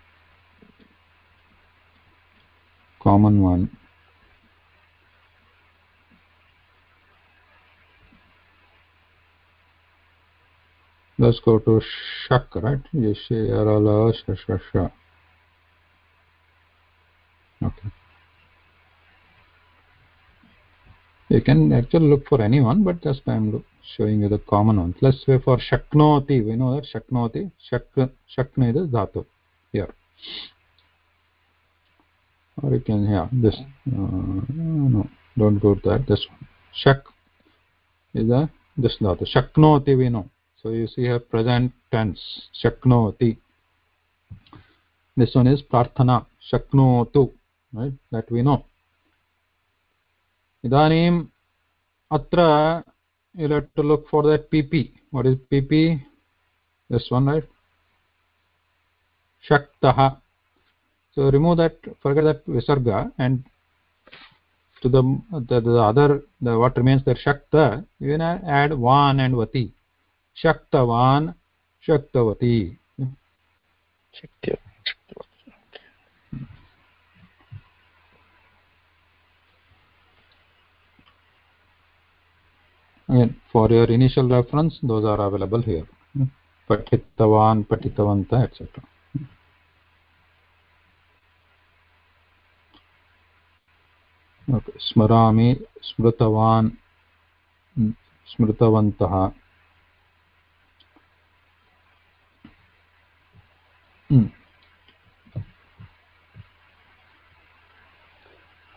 common one let's go to shak right yasharala shashasha okay you can actually look for anyone but just i'm showing you the common ones let's say for shaknoti we know that shaknoti shak shakna is dhatu here or you can yeah this uh, no don't go to that this one shak is a this dhatu shaknoti we know so you see here present tense shaknoti. This one is prarthana shaknotu right? That we know. Idanim atra you'll have to look for that pp what is pp this one right? Shaktah so remove that forget that visarga and to the the, the other the what remains there shakta you can add van and vati शक्य again for your initial reference those are available here patitavan patitavanta etc okay स्मरामि स्मृतवान् स्मृतवन्तः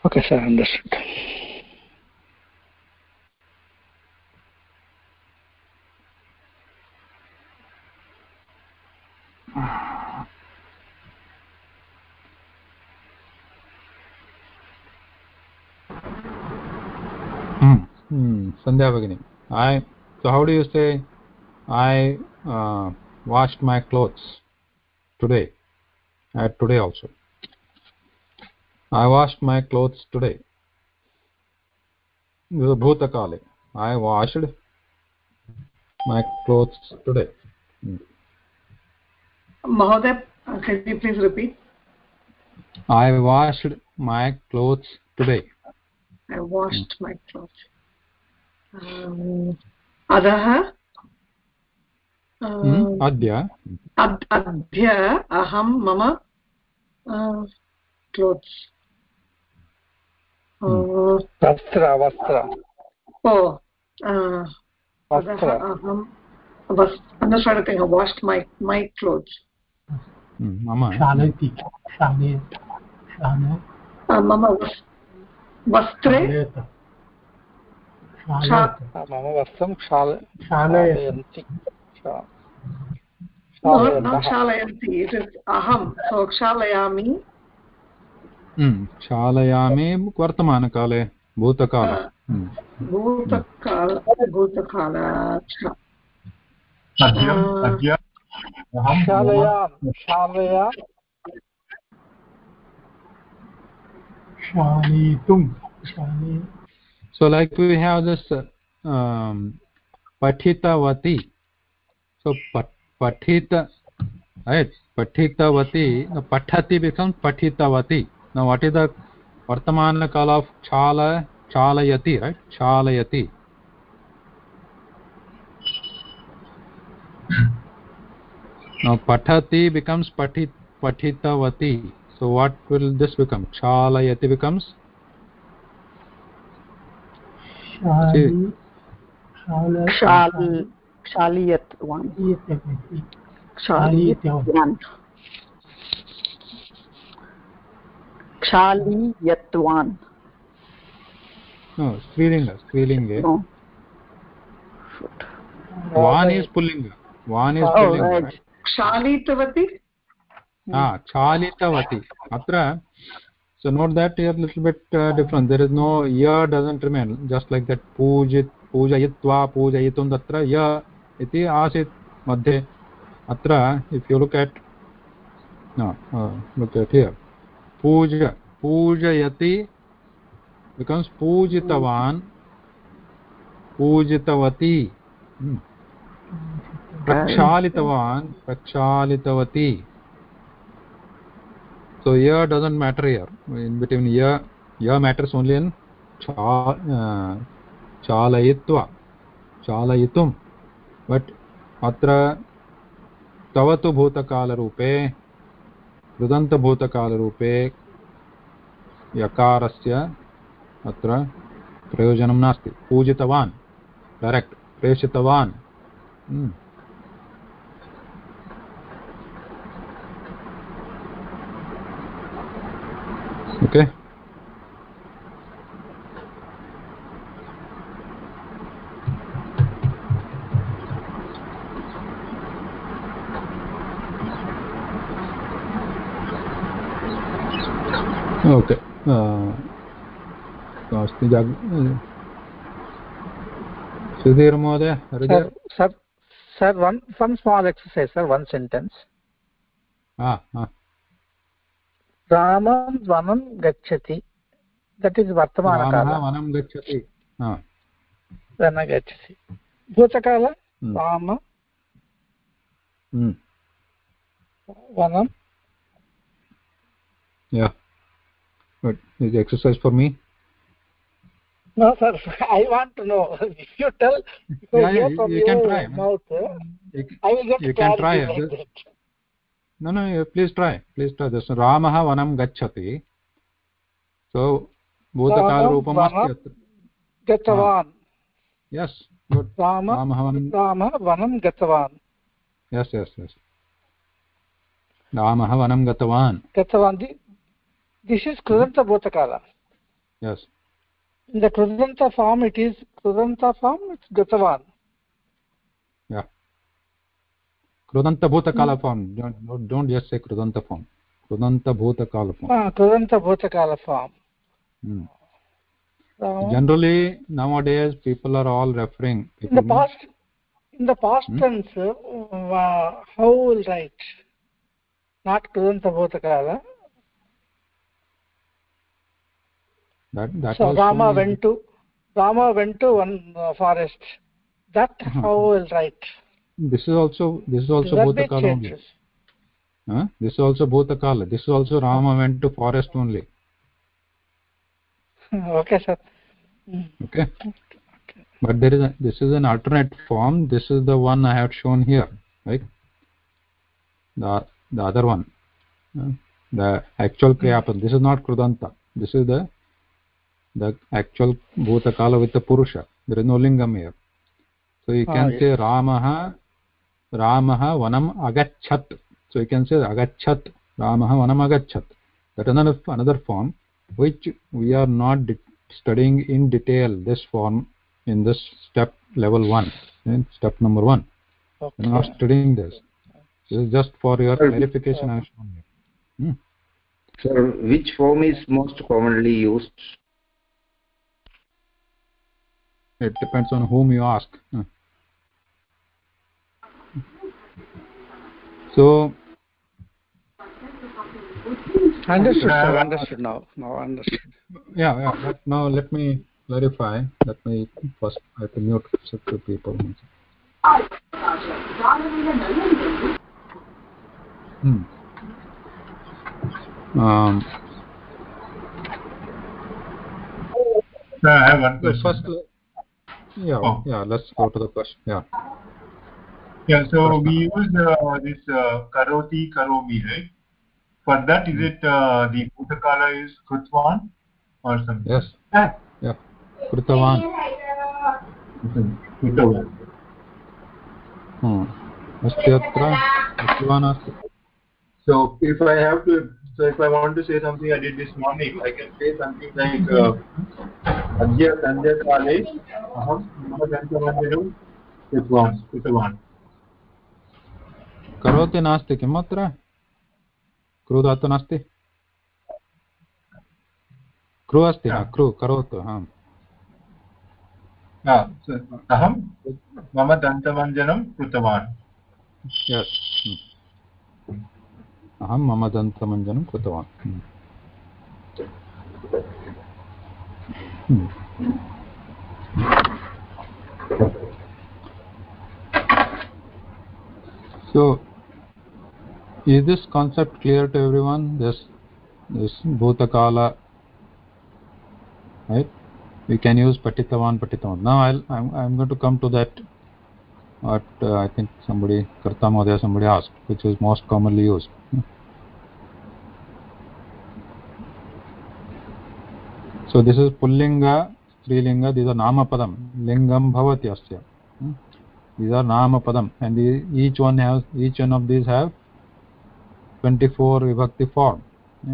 Okay, sir, understood. Hmm. Sandhya Bhagini. I so how do you say I uh, washed my clothes today? At today also. I washed my clothes today. This is Bhutakale. I washed my clothes today. Mahoday, uh, can you please repeat? I washed my clothes today. I washed my clothes. Um, अधः Hmm? Adya. अद्- अद्य अहं मम clothes वस्त्र वस्त्र ओ अधः वस्त्र अहं was I'm just trying to think I washed my my clothes. Hmm. Mama. शालयति शालय शालय uh, मम वस्- वस्त्रे शालयत शा- शालयत मम वस्त्रं क्षाल शालयत क्षालयन्ति क्षालयन्तः अहं क्षालयामि. क्षालयामि वर्तमानकाले भूतकाले। Hmm. भूतकाल भूतकाल so like we have this um, pathitavati तो सो पठित पठितवती पठति बिकम पठितवती। नाउ व्हाट इज़ वर्तमान काल ऑफ़ चाल चालयति राइट चालयति। नाउ बिकम्स पठित पठितवती। So what will this become चालयति बिकम्स शाल क्षालियत्वान् क्षालियत्वान् क्षालियत्वान् oh right right? क्षालितवती Ah, chalitavati. Atra. So note that here little bit uh, different. There is no ya doesn't remain. Just like that pujit, pujayitva, pujayitum tatra ya इति आसीत् मध्ये। अत्र if you look at look at here पूज, पूजयति becomes पूजितवान्, पूजितवती hmm, प्रक्षालितवान्, प्रक्षालितवती। So yeah doesn't matter here in between yeah yeah matters only in चालयित्वा चालयितुं but अत्र तव तु भूतकालरूपे कृदन्तभूतकालरूपे यकारस्य अत्र प्रयोजनं नास्ति। पूजितवान् करेक्ट् प्रेषितवान्। ओके ओके अस्ति जाग सुधीर् महोदय sir, sir, one one small exercise, sir, one रामं वनं गच्छति दट् इस् वर्तमानकाल वनं गच्छति वन गच्छति भूतकाल राम वनं but is the exercise for me no sir i want to know if you tell if yeah, hear you, from you your can try mouth you, i will get you can try like it that. no no please try please try this ramah vanam gachati so bhutakal roopam asti atra गतवान् yes good Ram ramah vanam रामः वनं गतवान् yes yes yes रामः वनं गतवान् गतवान् this is krudanta bhutakala yes. In the krudanta form it is krudanta form it's gatavan yeah. Krudanta bhutakala form don't, don't just say krudanta form krudanta bhutakala form ah krudanta bhutakala form hmm. generally nowadays people are all referring in the past in the past hmm? tense uh, how will write? Not krudanta bhutakala that that so rama went to rama went to one uh, forest. That uh -huh. how will write. This is also this is also bhutakala only. huh? this is also bhutakala this is also rama went to forest only. Okay sir. Okay. But there is a, this is an alternate form. This is the one i have shown here right? The the other one. Uh, the actual kriyapada this is not krudanta. This is the the actual bhutakala with the purusha there is no lingam here so you can ah, say yes. ramah ramah vanam agachat so you can say agachat ramah vanam agachat that is another another form which we are not studying in detail this form in this step level 1 in step number 1 okay. we are not studying this this is just for your sir, clarification have hmm. sir which form is most commonly used it depends on whom you ask. So understood sir. Understood now. Now understood. yeah yeah. But now let me clarify. Let me first i have to mute two people hmm. um Sir, I have one question. First, yeah oh. yeah let's go to the question yeah yeah so we use uh, this uh, karoti karomi right for that is it uh, the bhutakala is krutvan or something yes ah. yeah krutavan krutavan hmm अस्ति अत्र कृतवान् अस्ति so if i have to so if i want to say something i did this morning i can say something like uh, अद्य सन्ध्याकाले अहं मम ग्रन्थमन्दिरं कृतवान् कृतवान्। करोति नास्ति किम् अत्र क्रू धातु नास्ति। क्रू अस्ति क्रू करोतु आम्। अहं मम दन्तमञ्जनं कृतवान्। अहं मम दन्तमञ्जनं कृतवान्। So is this concept clear to everyone? This this bhutakala right? We can use patitavan patitavan. Now i'll i'm, I'm going to come to that what uh, i think somebody Kartamodaya, somebody asked which is most commonly used so this is pullinga strilinga these are namapadam lingam bhavati asya. Hmm? These are namapadam and each one has each one of these have 24 vibhakti form. Hmm?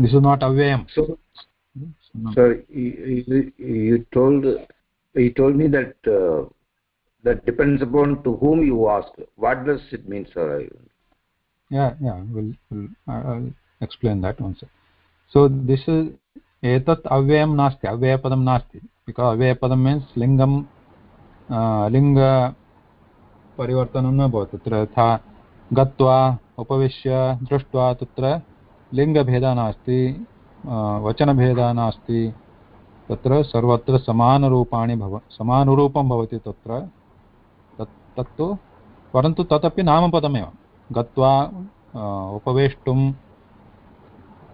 This is not avyayam. So no. sir you, you, told you told me that uh, that depends upon to whom you ask. What does it mean sir? Yeah yeah we'll, we'll I'll, explain that once so, this is, एतत् अव्ययं नास्ति, अव्ययपदं नास्ति because अव्ययपदं means लिङ्गं लिङ्गपरिवर्तनं न भवति, तत्र यथा गत्वा, उपविश्य, दृष्ट्वा, तत्र लिङ्गभेदः नास्ति वचनभेदः नास्ति, तत्र सर्वत्र समानरूपाणि भव, समानुरूपं भवति तत्र, तत्, तत्तु, परन्तु तदपि नामपदमेव, गत्वा उपवेष्टुं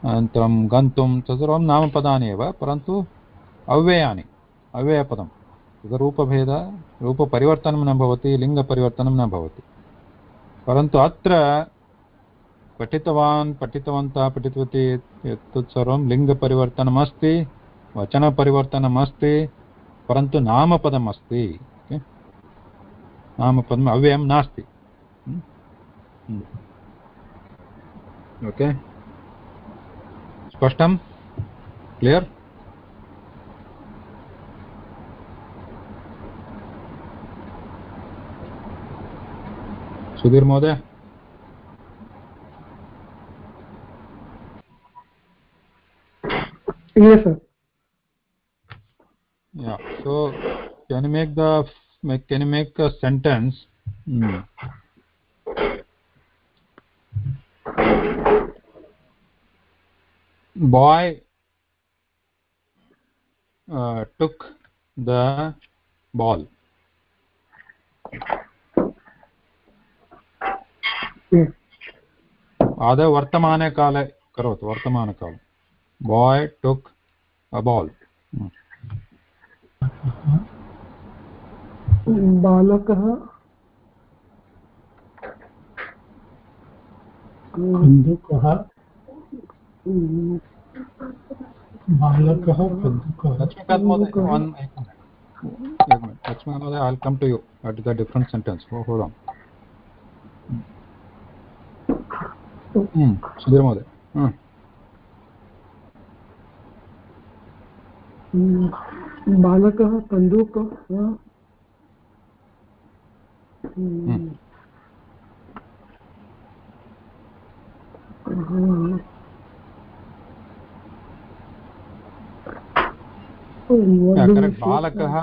अनन्तरं गन्तुं तत्सर्वं नामपदानि एव, परन्तु अव्ययानि, अव्ययपदं। तद् रूपभेद रूपपरिवर्तनं न भवति, लिङ्गपरिवर्तनं न भवति। परन्तु अत्र पठितवान्, पठितवन्तः, पठितवती एतत् सर्वं लिङ्गपरिवर्तनम् अस्ति वचनपरिवर्तनम् अस्ति परन्तु नामपदम् अस्ति नामपदम् अव्ययं नास्ति। ओके? okay? स्पष्टं क्लियर् सुधीर् महोदय yes sir yeah so can you make the make, can you make a sentence hmm. Boy uh, took the ball. आदौ वर्तमानकाले करोतु वर्तमानकाले बाय् टुक् अ बाल् बालकः कन्दुकः बालकः लक्ष्मीकान्त् महोदय I come to you at the different sentence whole on Sudhir महोदय बालकः कन्दुकः बालकः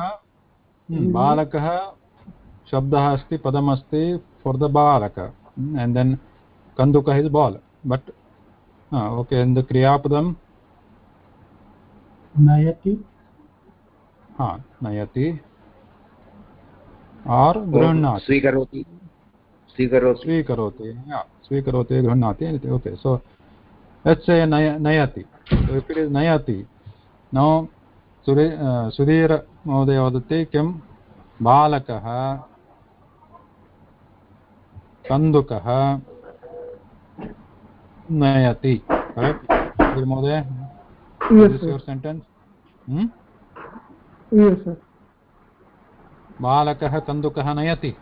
बालकः शब्दः अस्ति पदमस्ति फोर् द बालक। And then कन्दुकः is ball but okay in the क्रियापदं? नयति। हा नयति। आर् गृह्णाति। स्वीकरोति। स्वीकरोति। स्वीकरोति स्वीकरोति गृह्णाति okay so let's say nayati so if it is nayati now Sudhir महोदय वदति किं? बालकः कन्दुकः नयति। महोदय? सेण्टेन्स् बालकः कन्दुकः नयति।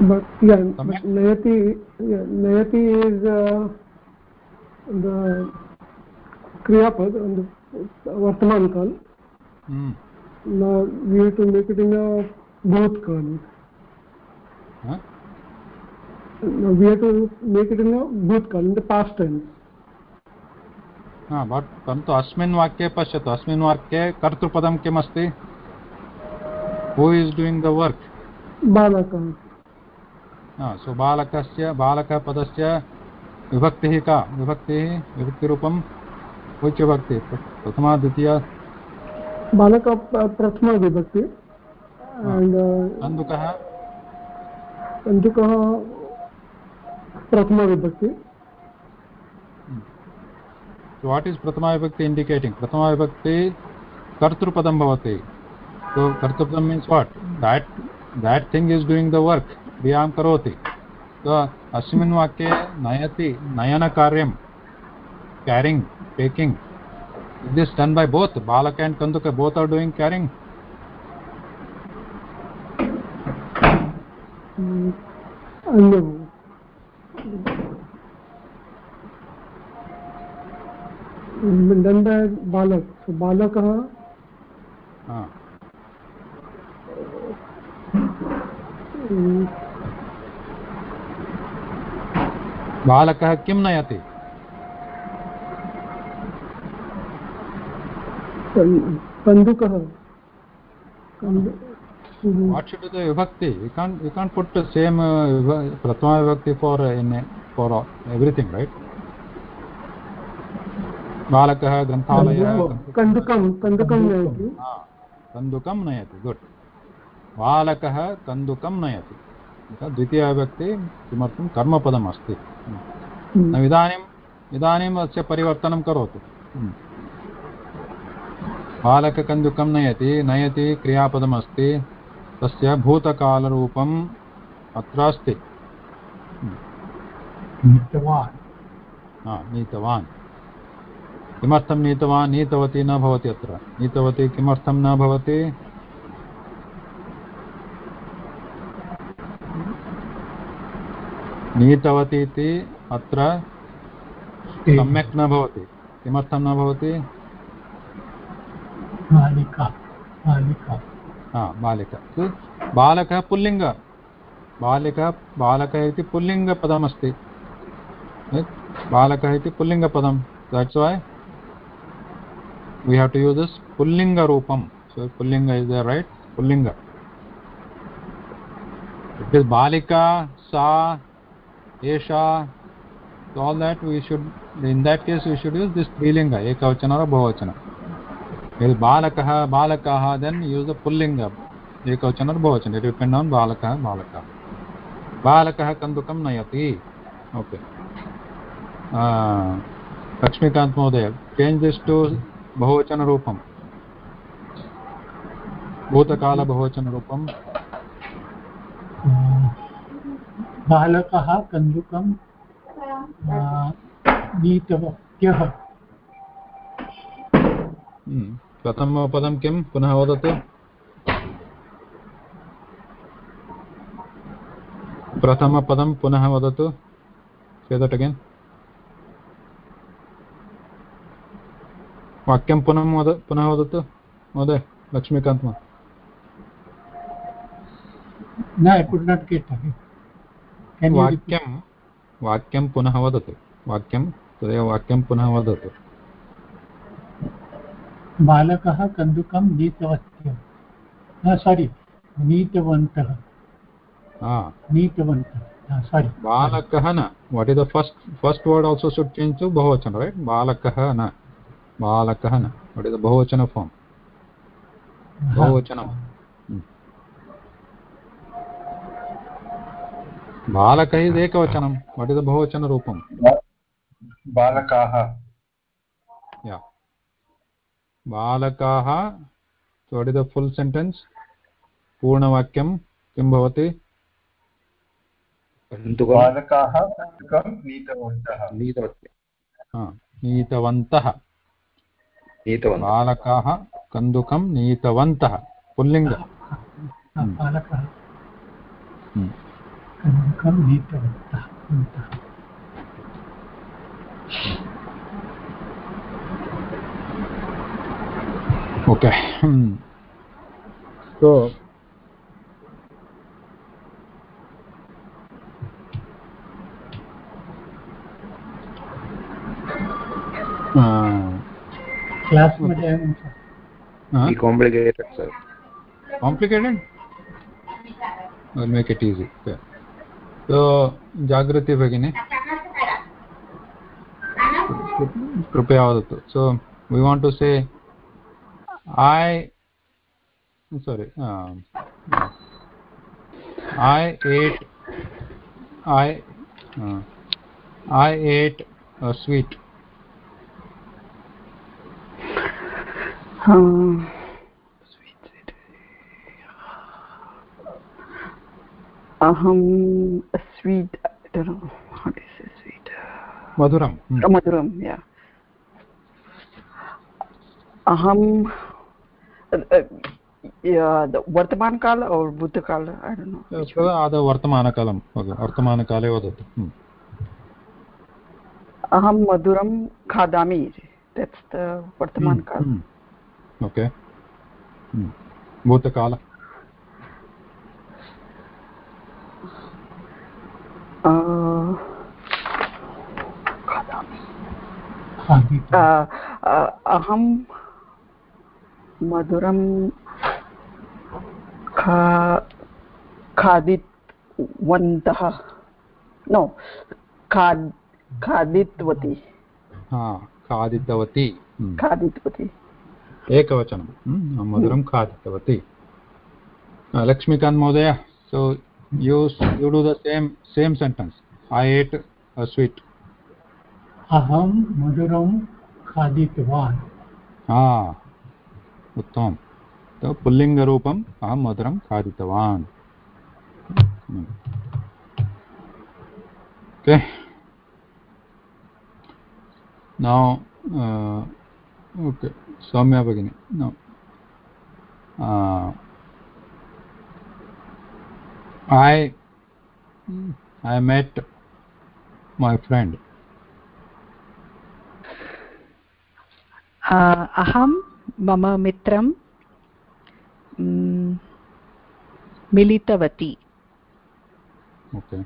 But yeah nayati yeah, nayati is uh, the क्रियापद अंड वर्तमान काल। हम्म। हाँ? हाँ, तो वाक्ये पश्यतु। अस्मिन् वाक्ये कर्तृपदं किम् अस्ति who is doing the work बालकः हाँ, सो बालकस्य बालकपदस्य विभक्तिः का? विभक्तिः विभक्ति विच विभक्ति प्रथमा द्वितीया। बालक प्रथमा विभक्ति। कन्दुकः कन्दुकः प्रथमा विभक्ति। वाट् इस् प्रथमा विभक्ति इण्डिकेटिङ्ग् प्रथमा विभक्ति कर्तृपदं भवति। So कर्तृपदं means what that that thing is doing the work क्रियाँ करोति। तो अस्मिन् वाक्ये नयति नयनकार्यं carrying taking is this done by both balaka and kanduka both are doing carrying mm. no done by balak so balakah ha बालकः किं नयति कन्दुकः what should be the vibhakti you can't you can't put the same uh, prathama vibhakti for uh, in for uh, everything right बालकः ग्रन्थालयः कन्दुकं कन्दुकं नयति कन्दुकं नयति गुड् बालकः कन्दुकं नयति द्वितीयविभक्ति किमर्थं कर्मपदम् अस्ति इदानीम् इदानीम् अस्य परिवर्तनं करोतु बालककन्दुकं नयति नयति क्रियापदमस्ति तस्य भूतकालरूपम् अत्र अस्ति नीतवान् नीतवान्। किमर्थं नीतवान्? नीतवती न भवति अत्र। नीतवती किमर्थं न भवति? नीतवती इति अत्र सम्यक् न भवति। किमर्थं न भवति? बालिका, हाँ, तो बालकः। बालिका। बालक इति पुल्लिङ्गपदमस्ति हाँ? बालकः इति पुल्लिङ्गपदं that's why we have to use this पुल्लिङ्गरूपं so पुल्लिङ्ग इस् द रईट पुल्लिङ्ग बालिका, सा, एषा all that we should in that case we should use this स्त्रीलिङ्ग एकवचन वा बहुवचनम् यदि बालकः बालकाः देन् यूस् अ पुल्लिङ्ग् एकवचनं बहुवचनं रिपेण्डन् बालकः बालकः। बालकः कन्दुकं नयति। ओके। लक्ष्मीकान्त् महोदय चेञ्ज् दिस् टु बहुवचनरूपं भूतकालबहुवचनरूपं बालकः कन्दुकं नीतवत्यः हम्म। प्रथमपदं किं? पुनः वदतु। प्रथमपदं पुनः वदतु। That again. वाक्यं पुनः वद पुनः वदतु। महोदय लक्ष्मीकान्त वाक्यं वाक्यं पुनः वदतु। वाक्यं तदेव वाक्यं पुनः वदतु। बालकः कन्दुकं नीतवत्यः। सारि नीतवन्तः। नीतवन्तः। सारि बालकः न what is the first first word also should change to बहुवचन रैट् बालकः न बालकः न वट् इस् द बहुवचन फार्म् बहुवचनं बालकः इस् एकवचनं वट् इस् द बहुवचनरूपं बालकाः। या बालकाः what is the full sentence पूर्णवाक्यं किं भवति? बालकाः नीतवन्तः। नीतवन्तः। बालकाः कन्दुकं नीतवन्तः। पुल्लिङ्ग। बालकः कन्दुकं नीतवन्तः। ओके तो क्लास में कॉम्प्लिकेटेड सर। कॉम्प्लिकेटेड और मेक इट इजी तो जागृति भगिनी। कृपया वदतु। So we want to say i sorry uh, i ate i uh, i ate a sweet. Um, aham a sweet i don't know how to say sweet? Maduram. Hmm. maduram yeah. Aham वर्तमान काल और बुद्ध काल वर्तमान कालम वर्तमान काले अहम मधुर खादा that's वर्तमान काल ओके भूत अहम मधुरं खा खादितवन्तः। नो खाद् खादितवती। खादितवती। खादितवती। एकवचनं। मधुरं खादितवती। लक्ष्मीकान्त् महोदय so you you do the same same sentence. I ate a sweet. अहं मधुरं खादितवान्। हा। उत्तमं तो पुल्लिङ्गरूपम् अहं मधुरं खादितवान्। नौ सौम्या भगिनी नौ I I met my friend. अहं मम मित्रं मिलितवती। ओके।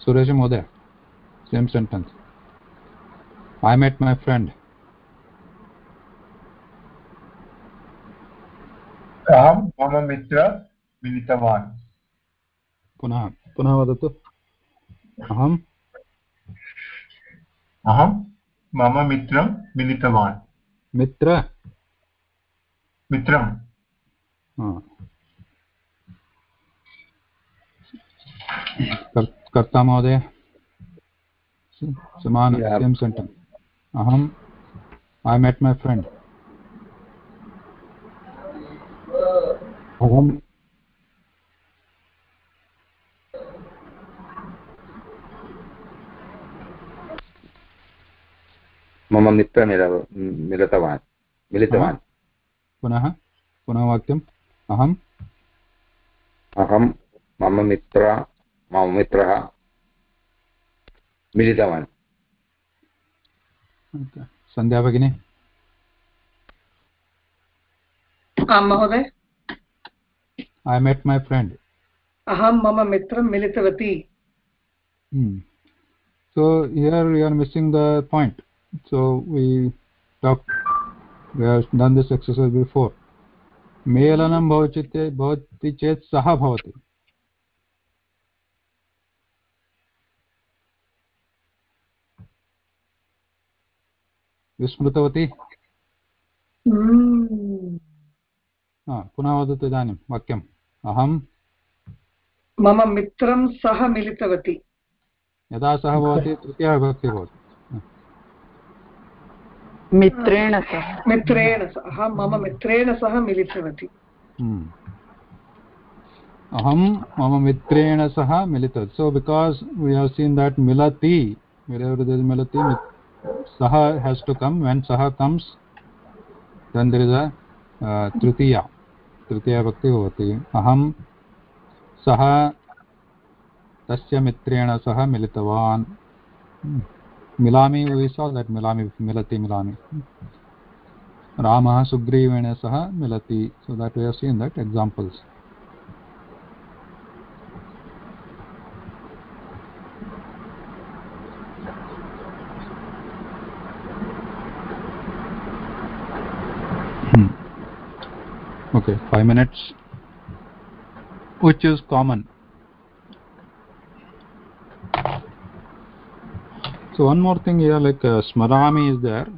सुरेश महोदय same sentence I met my friend अहं मम मित्र मिलितवान्। पुनः पुनः वदतु। अहम् अहं मम मित्रं मिलितवान्। मित्र? मित्रं कर्ता महोदय समान सेम् सेण्टेन्स् अहम् ऐ मेट् मै फ्रेण्ड् अहं मम मित्र मिलितवान् मिलितवान्। पुनः पुनः वाक्यम् अहम्। अहं मम मित्र मम मित्रः मिलितवान्। सन्ध्या भगिनी। आं महोदय। ऐ मेट् मै फ्रेण्ड् अहं मम मित्रं मिलितवती। So here you are missing the point. So we talked we have done this exercise before. मेलनं भवति चेत् भवति चेत् सः भवति विस्मृतवती पुनः वदतु इदानीं वाक्यम् अहं मम मित्रं सह मिलितवती यदा सः भवति तृतीया विभक्तिः भवति मित्रेण सह। मित्रेण सह। अहं मम मित्रेण सह मिलितवती। हम्म। अहं मम मित्रेण सह मिलितवती। So because we have seen that मिलति मिलति सः हेस् टु कम् वेन् सः कम्स् अ तृतीया। तृतीया भक्ति भवति अहं सः तस्य मित्रेण सह मिलितवान्। मिलामि उपविश्वा लेट् मिलामि मिलति मिलामि। रामः सुग्रीवेण सह मिलति। So that we seen that examples okay five minutes which is common so one more thing here like uh, smarami is there.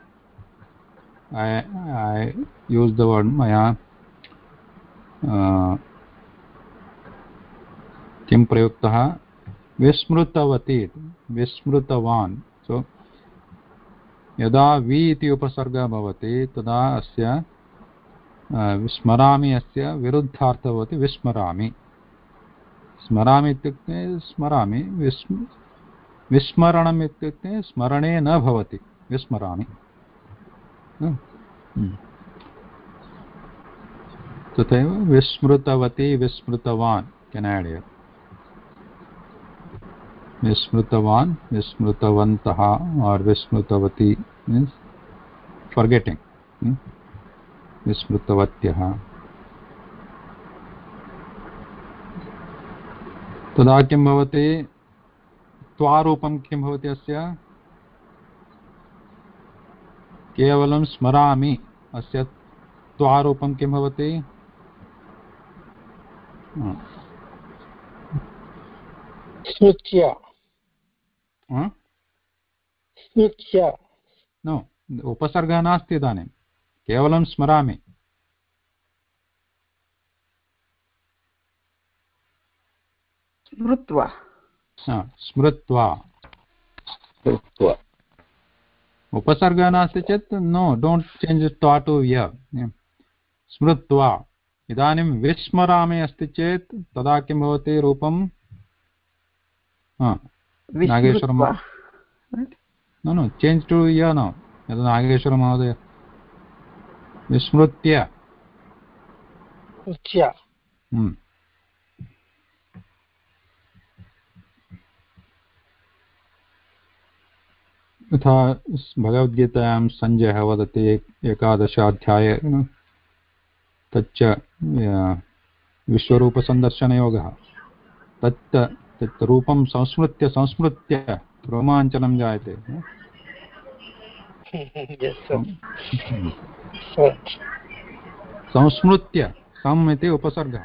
I i use the word maya uh, किं प्रयुक्तः विस्मृतवती विस्मृतवान् सो यदा वि इति उपसर्गः भवति तदा अस्य स्मरामि अस्य विरुद्धार्थः भवति विस्मरामि स्मरामि इत्युक्ते स्मरामि विस्म विस्मरणम् इत्युक्ते स्मरणे न भवति, विस्मरामि। तथैव विस्मृतवती, विस्मृतवान् केन् ऐड् हियर् विस्मृतवान्, विस्मृतवन्तः आर् विस्मृतवती मीन्स् फर्गेटिङ्ग् विस्मृतवत्यः। तदा किं भवति त्वारूपं किं भवति अस्य? केवलं स्मरामि। अस्य त्वारूपं किं भवति? स्मृत्य। स्मृत्य। नो उपसर्गः नास्ति इदानीं। केवलं स्मरामि। स्मृत्वा। स्मृत्वा। स्मृत्वा। उपसर्गः नास्ति चेत् नो डोण्ट् चेञ्ज् त्वा टु य। स्मृत्वा। इदानीं विस्मरामि अस्ति चेत् तदा किं भवति रूपं? नागेश्वरं न नो चेञ्ज् टु य न यद् नागेश्वरमहोदय विस्मृत्य। यथा भगवद्गीतायां सञ्जयः वदति एकादशाध्याये तच्च विश्वरूपसन्दर्शनयोगः। तत् तत् रूपं संस्मृत्य संस्मृत्य रोमाञ्चनं जायते। संस्मृत्य सम् इति उपसर्गः।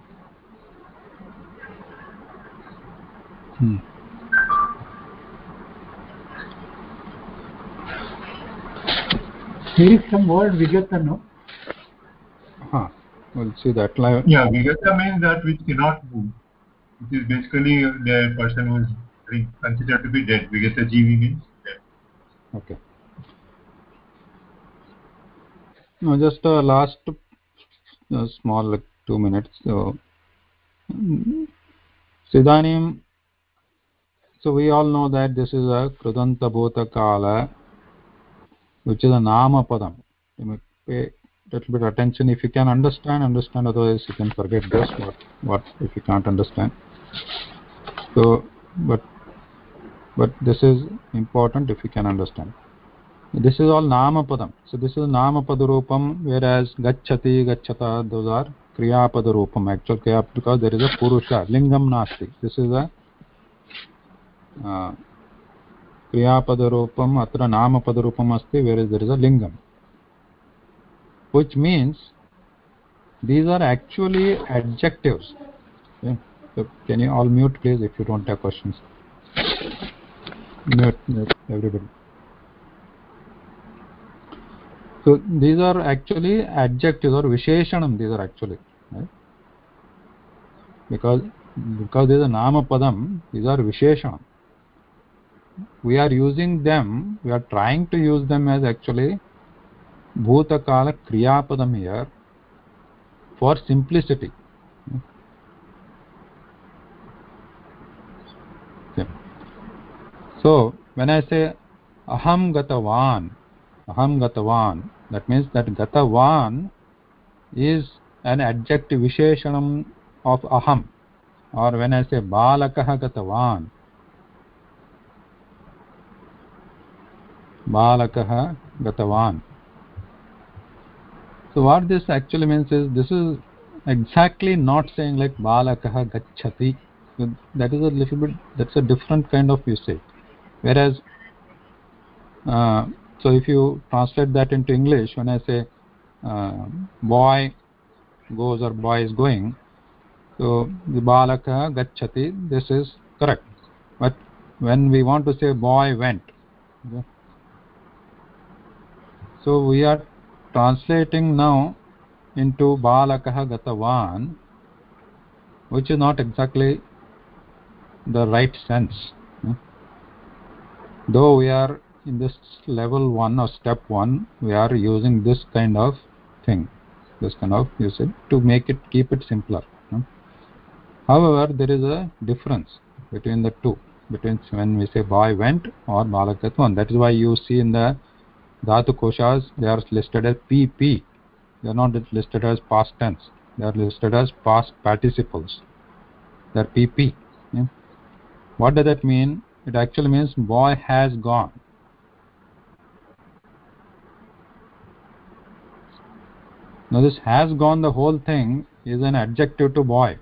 There is some word Vigata, no? Huh. We'll see that live. Yeah, Vigata means that which cannot move. It is basically the person who is considered to be dead. Vigata Jivi means dead. Okay. No, just uh, last uh, small like two minutes. So, Siddhanim so we all know that this is a krudanta bhuta kala which is a nama padam you may pay little bit attention if you can understand understand otherwise you can forget this what what if you can't understand so but but this is important if you can understand this is all nama padam so this is nama padarupam whereas gachati gachata those are kriya padarupam actual kriya because there is a purusha lingam nasti this is a क्रियापदरूपम् अत्र नामपदरूपम् अस्ति where is there is a लिङ्गम् which means these are actually adjectives okay? so can you all mute please if you don't have questions mute, mute so these are actually adjectives or visheshanam these are actually right? because because these are nama padam these are visheshanam we are using them we are trying to use them as actually bhutakala kriyapadam here for simplicity. So when i say aham gatavan aham gatavan that means that gatavan is an adjective visheshanam of aham. Or when i say balakah gatavan balakah gatavan so what this actually means is this is exactly not saying like balakah gachati so that is a little bit that's a different kind of usage. Whereas uh, so if you translate that into english when i say uh, boy goes or boy is going so the balakah gachati this is correct. But when we want to say boy went okay? So we are translating now into balakah gatavan which is not exactly the right sense hmm? though we are in this level 1 or step 1 we are using this kind of thing this kind of usage to make it keep it simpler hmm? however there is a difference between the two between when we say boy went or balakatvan that is why you see in the dhatu koshas they are listed as pp they are not listed as past tense. They are listed as past participles. They are pp yeah? what does that mean? It actually means boy has gone. Now this has gone the whole thing is an adjective to boy.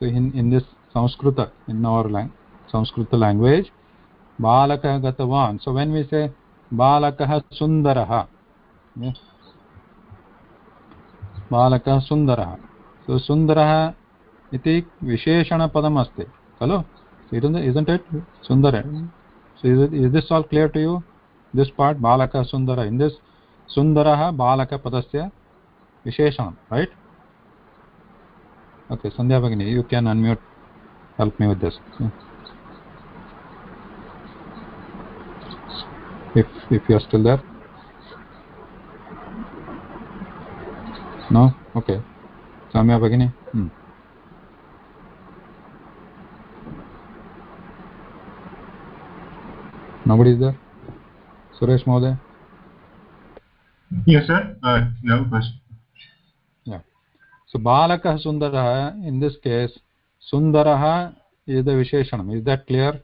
So in in this sanskrita in our lang sanskrita language balakah gatavan. So when we say बालकः सुन्दरः। बालकः सुन्दरः। तो सुन्दरः इति विशेषणपदम् अस्ति खलु it सुन्दर। Is this all clear to you this part बालकः सुन्दरः। इन् दिस् सुन्दरः बालकपदस्य विशेषणं रैट् ओके सन्ध्या भगिनी you can unmute help me with this if if you are still there no okay samya bagini hmm. nobody is there suresh mohoday yes sir uh, no question yeah so balakah sundarah in this case sundarah is the visheshanam is that clear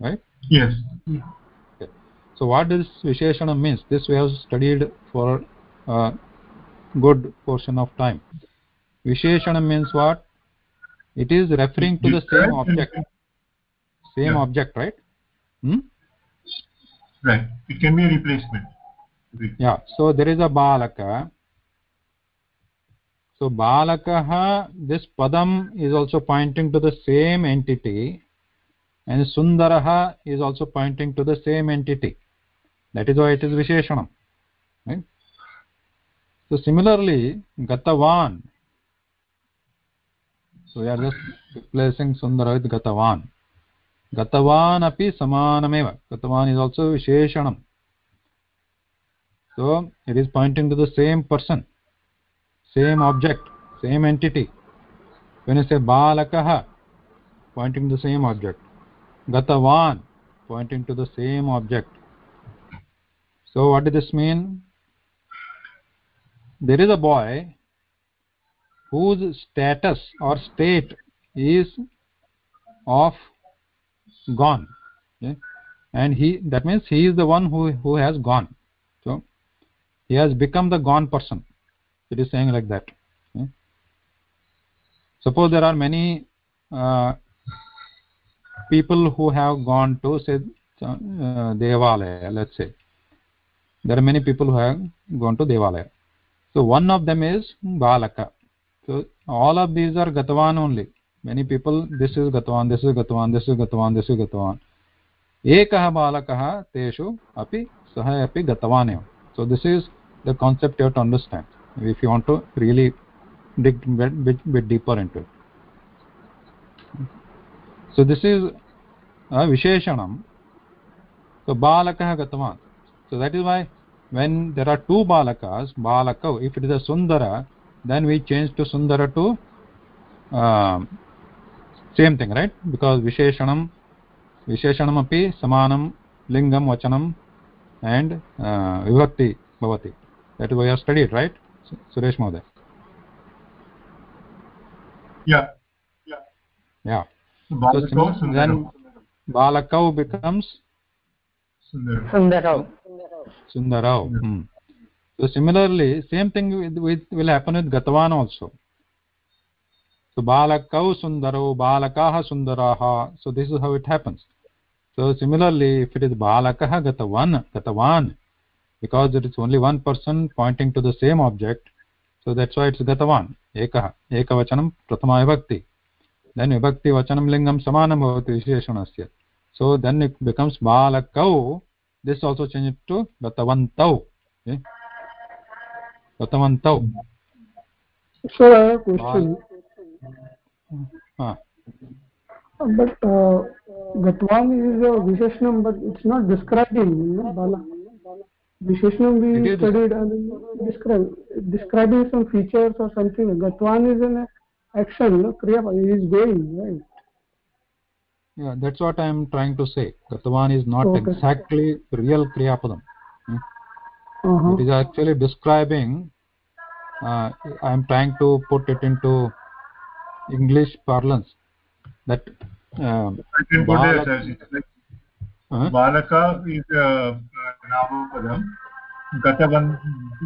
right yes okay. So what does visheshanam means? This we have studied for a good portion of time. Visheshanam means what? It is referring to the same object. Same yeah. object right? Hmm? right. It can be a replacement. Yeah. So there is a balaka. So balakah this padam is also pointing to the same entity and sundarah is also pointing to the same entity that is it is विशेषण विशेषणं सो similarly गतवान् सो वि आर् just रिप्लेसिङ्ग् सुन्दर with गतवान् गतवान् अपि समानमेव गतवान् is also विशेषणं so it is pointing to the same person same object same entity when is a बालकः पायिण्टिङ्ग् द सेम् ऑब्जेक्ट गतवान् pointing to the same object so what does this mean? There is a boy whose status or state is of gone. Okay? and he that means he is the one who who has gone. So he has become the gone person. It is saying like that. Okay? suppose there are many uh, people who have gone to say uh, devalaya let's say there are many people who have gone to devalaya so one of them is balaka so all of these are gatavan only many people this is gatavan this is gatavan this is gatavan this is gatavan ekah balakah teshu api sah api gatavan eva so this is the concept you have to understand if you want to really dig bit, bit, bit deeper into it so this is a visheshanam so balakah gatavan so that is why when there are two balakas balakav if it is a sundara then we change to sundara to uh, same thing right? Because visheshanam visheshanam api samanam lingam vachanam and uh, vibhakti bhavati. That we have studied right suresh mohoday yeah. Yeah. Yeah. So, so then balakav becomes sundarao sundarao hmm. so similarly same thing with, with, will happen with gatavan also so balakau sundaro balakah sundaraha so this is how it happens so similarly if it is balakah gatavan gatavan because it is only one person pointing to the same object so that's why it's gatavan ekah ekavachanam prathama vibhakti then vibhakti vachanam lingam samanam bhavati visheshanasya so then it becomes balakau this also change it to gatavantau okay gatavantau so i have a question. Ah but uh, gatvan is a visheshnam but it's not describing you know, bala. Visheshnam we studied and describe describing some features or something. Gatvan is an action no kriya is going right yeah that's what i am trying to say gatvan is not okay. exactly real kriya padam hmm? uh -huh. it is actually describing uh, i am trying to put it into english parlance that um, I can put it as like uh-huh. balaka is uh, namapadam gatavan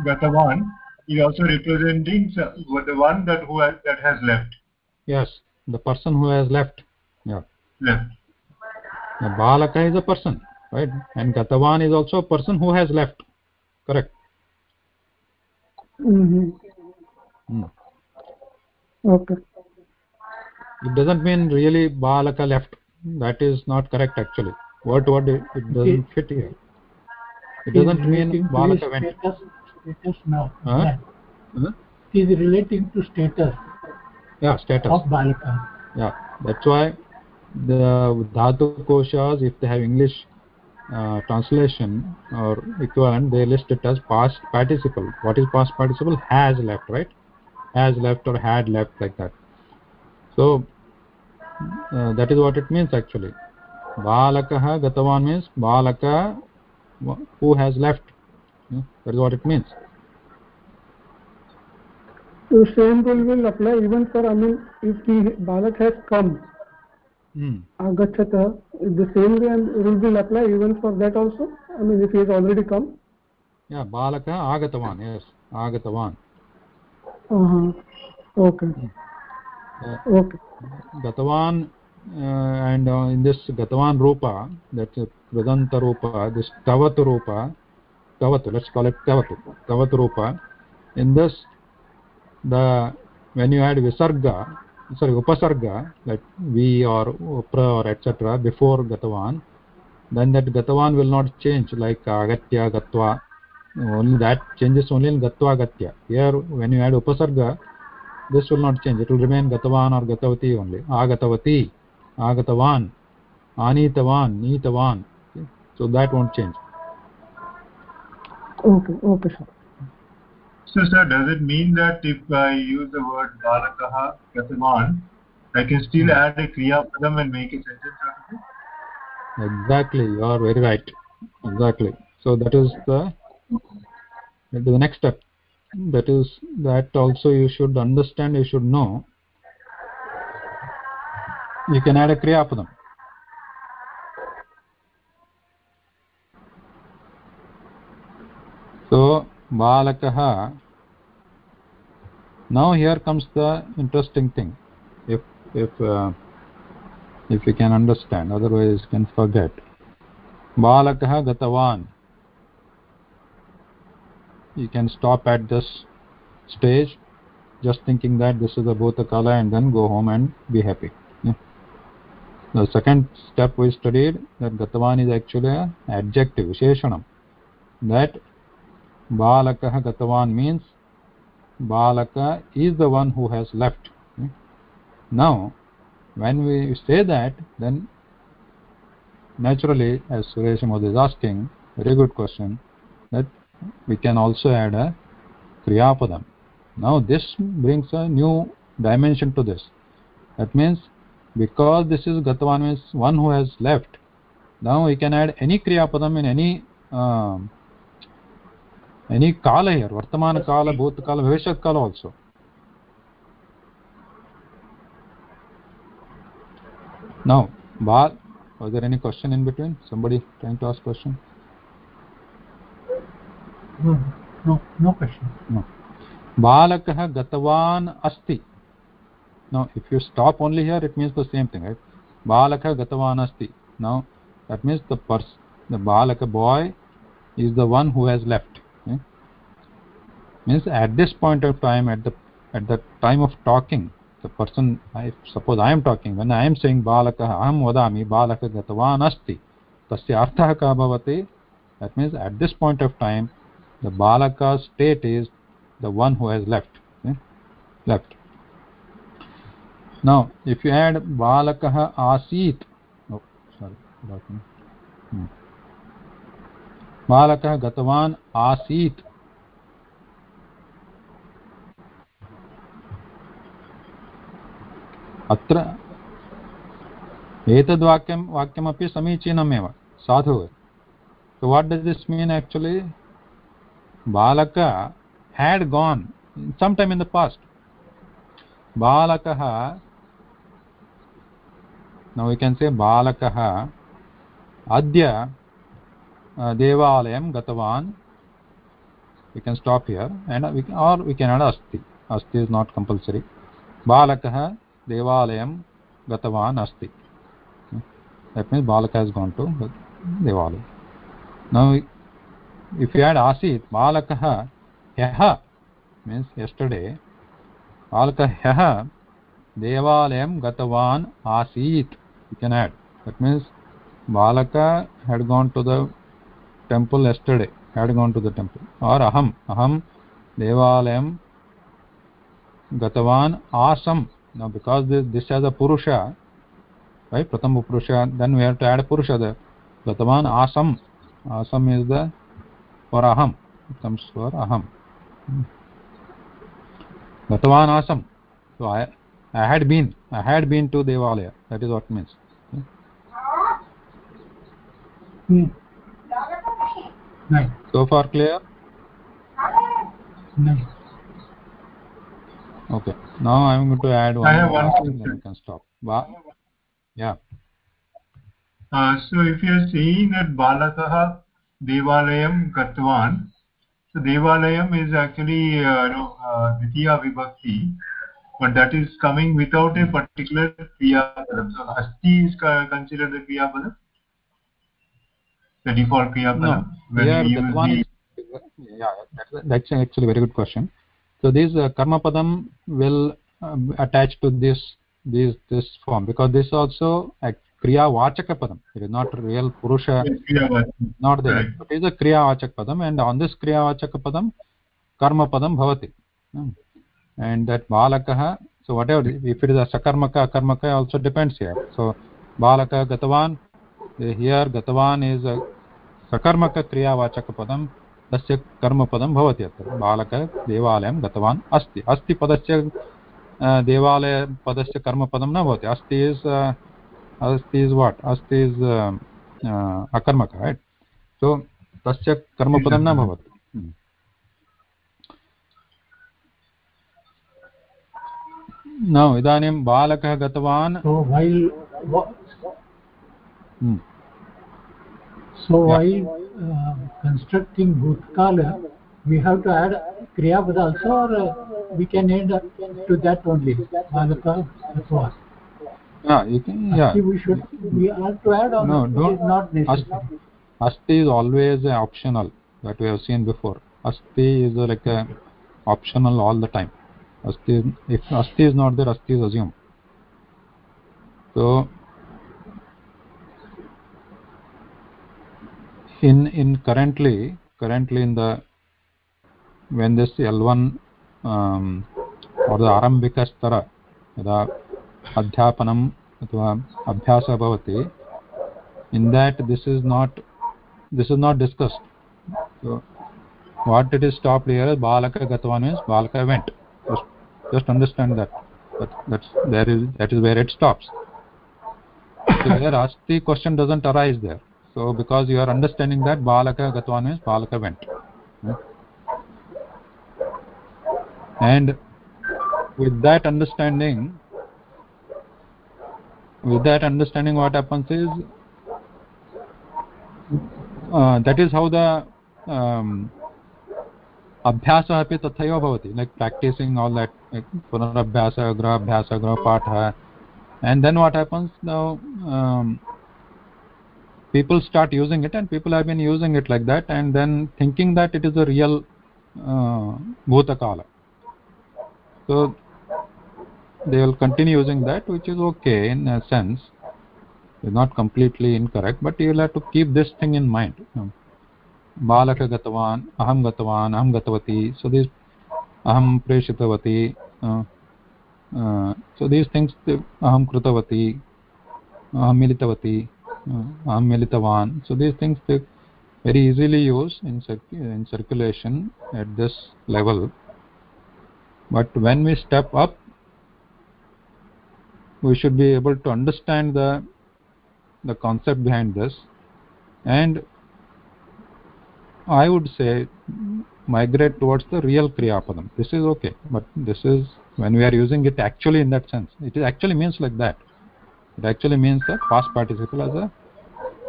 gatavan is also representing the one that who has, that has left yes the person who has left yeah left the balaka is a person right? And gatavan is also a person who has left correct? Mm -hmm. mm. okay. It doesn't mean really balaka left. That is not correct actually. What what it, it doesn't fit here. It doesn't mean balaka went. status, status now. Huh? Huh? it is relating to status yeah status. of balaka yeah. That's why the dhatu koshas if they have english uh, translation or equivalent they list it as past participle. What is past participle? Has left right? Has left or had left like that. So uh, that is what it means actually. Balakah gatavan means balaka who has left. That is what it means. So same rule will apply even for i mean if the balak has come hmm. agachata the same way will apply even for that also i mean if he has already come yeah balaka agatavan yes agatavan uh -huh. okay uh, okay gatavan uh, and uh, in this gatavan rupa that's a vedanta rupa this tavatu rupa tavatu let's call it tavatu tavatu rupa in this the when you add visarga sorry upasarga like vi or upra or etc before gatavan then that gatavan will not change like agatya gatva only that changes only in gatva gatya here when you add upasarga this will not change it will remain gatavan or gatavati only agatavati agatavan anitavan neetavan okay? so that won't change okay okay sir so sir does it mean that if i use the word balakah gatavan i can still hmm. add a kriya padam and make a sentence out of it? Exactly you are very right. Exactly. So that is the that is the next step. That is that also you should understand you should know. You can add a kriya padam. So balakah now here comes the interesting thing. If if uh, if you can understand otherwise you can forget. Balakah gatavan. You can stop at this stage just thinking that this is the bhutakala and then go home and be happy. The second step we studied that gatavan is actually an adjective visheshanam that balakah gatavan means balaka is the one who has left. Now when we say that then naturally as suresh Modi is asking very good question that we can also add a kriya padam now this brings a new dimension to this. That means because this is gatavan means one who has left now we can add any kriya padam in any uh, any kala here vartamana kala bhut kala bhavishyat kala also now bal was there any question in between somebody trying to ask question no no no question no balakah gatavan asti now if you stop only here it means the same thing right balakah gatavan asti now that means the person the balaka boy is the one who has left? means at this point of time at the at the time of talking the person i suppose i am talking when i am saying balaka aham vadami balaka gatavan asti tasya ka bhavati that means at this point of time the balaka state is the one who has left okay? left now if you add balakah asit oh sorry hmm. balakah gatavan asit अत्र एतद्वाक्यं वाक्यमपि समीचीनमेव, साधु। So what does this mean actually बालक had gone some time in the past बालकः नौ यु केन् से बालकः अद्य देवालयं गतवान्। We can stop here and are we can add अस्ति अस्ति इस् नाट् कम्पल्सरि बालकः देवालयं गतवान् अस्ति। देट् बालक हेस् गोन् टु देवालय। नौ इफ् यु हेड् आसीत्, बालकः ह्यः मीन्स् यस्टर्डे बालकः ह्यः देवालयं गतवान् आसीत्। यु बालक had gone to the temple yesterday had gone to the temple और अहम अहम देवालयं गतवान् आसम्। Now because this this has a purusha right pratham purusha then we have to add purusha there gatavan asam asam is the for aham it comes for aham gatavan asam so i i had been i had been to devalaya that is what means hmm. Right. So far clear? No. Okay. Now I am going to add one. I have one question. Can stop. Ba yeah. Uh, so if you are seeing that Balakah Devalayam Gatvan, so Devalayam is actually uh, you know, uh, Ditya Vibhakti, but that is coming without a particular Kriya Padam. So Asti is considered the Kriya Padam? The default Kriya Padam? No, here Gatvan is, yeah, that's, that's actually a very good question. So this uh, Karma Padam will uh, attach to this this this form. Because this also a kriya vachaka padam. It is not real purusha not there. Right. it is a kriya vachaka padam and on this kriya vachaka padam karma padam bhavati. Hmm. and that balakah so whatever if it is a sakarmaka akarmaka also depends here. So balaka gatavan here gatavan is a sakarmaka kriya vachaka padam तस्य कर्मपदं भवति अत्र। बालकः देवालयं गतवान् अस्ति। अस्ति पदस्य देवालयपदस्य कर्मपदं न भवति। अस्ति इस् अस्ति इस् वाट्? अस्ति इस् अकर्मकः रैट् सो तस्य कर्मपदं न भवति। न इदानीं बालकः गतवान्। So while so yeah. while uh, constructing bhutkala we have to add kriya pada also or uh, we can add to that only balaka atva yeah you can yeah Asti we should we have to add or no don't is not necessary asti is always optional that we have seen before asti is like a optional all the time asti if asti is not there asti is assumed so in in currently currently in the when this l1 um, or the arambika stara यदा अध्यापनम् अथवा अभ्यासः भवति in that this is not this is not discussed so what it is stopped here balaka gatvan means balaka went just, just understand that but that's there is that is where it stops so here asti question doesn't arise there so because you are understanding that balaka gatvan means balaka went and with that understanding with that understanding what happens is uh, that is how the um, अभ्यासः अपि तथैव भवति like practising all that पुनरभ्यास गृहाभ्यास गृहपाठः and then what happens now um, people start using it and people have been using it like that and then thinking that it is a real uh, bhutakala so they will continue using that which is okay in a sense. It's not completely incorrect but you will have to keep this thing in mind balaka gatavan aham gatavan aham gatavati so this aham preshitavati uh, uh, so these things aham krutavati aham militavati Uh, aham militavan so these things they very easily used in, in circulation at this level. But when we step up we should be able to understand the the concept behind this. And i would say migrate towards the real kriya padam this is okay but this is when we are using it actually in that sense it actually means like that it actually means the past participle as a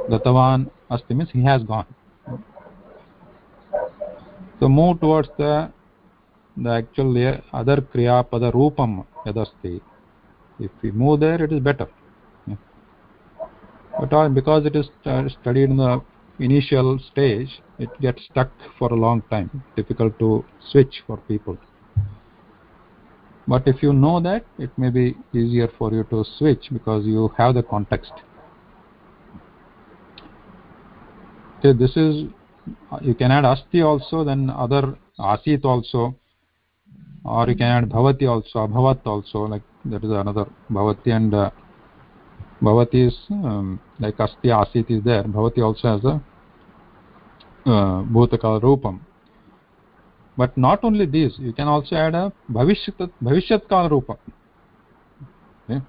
gatavan asti means he has gone. So move towards the the actual other kriya pada roopam yadasti. If we move there it is better. But because it is studied in the initial stage it gets stuck for a long time. Difficult to switch for people but if you know that it may be easier for you to switch because you have the context. Okay this is you can add asti also then other asit also or you can add bhavati also abhavat also like that is another bhavati and uh, bhavati is um, like asti asit is there. Bhavati also has a uh, bhutakala roopam but not only this you can also add a bhavishyat bhavishyat kala roopam okay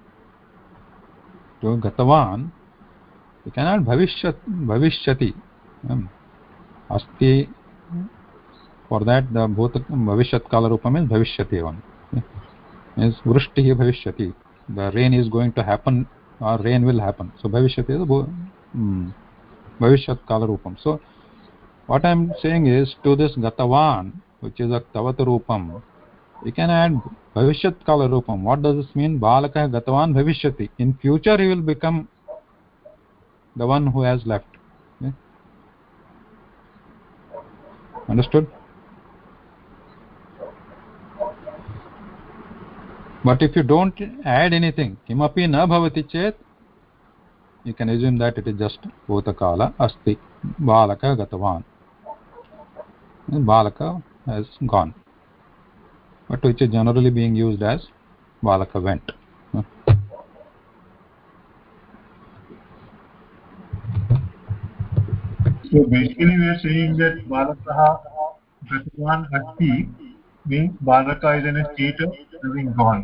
to gatavan you can add bhavishyat bhavishyati um, asti for that the bhut bhavishyat kala roopam is bhavishyati one okay? means vrishti bhavishyati the rain is going to happen or rain will happen so bhavishyati is um, bhavishyat kala roopam so what i am saying is to this gatavan which is a tavat roopam you can add bhavishyat kala roopam what does this mean balaka gatavan bhavishyati in future he will become the one who has left okay? understood but if you don't add anything kimapi na bhavati chet you can assume that it is just bhutakala asti balaka gatavan balaka has gone but which is generally being used as balaka went so basically we are saying that balakaha gatavan asti means balaka is in a state of having gone.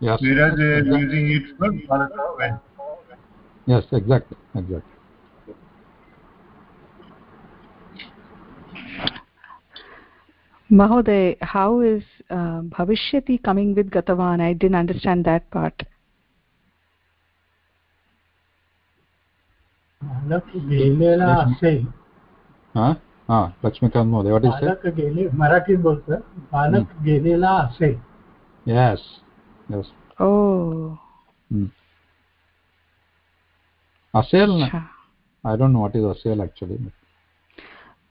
Yes. Whereas they are using it for balaka when. Yes, exactly, exactly. Mahoday, how is uh, Bhavishyati coming with Gatavan? I didn't understand that part. बालक गेलेला असेल हा हा लक्ष्मीकांत महोदय what is बालक गेले मराठीत बोलतोय बालक गेलेला असेल yes yes oh hmm. asel i don't know what is asel actually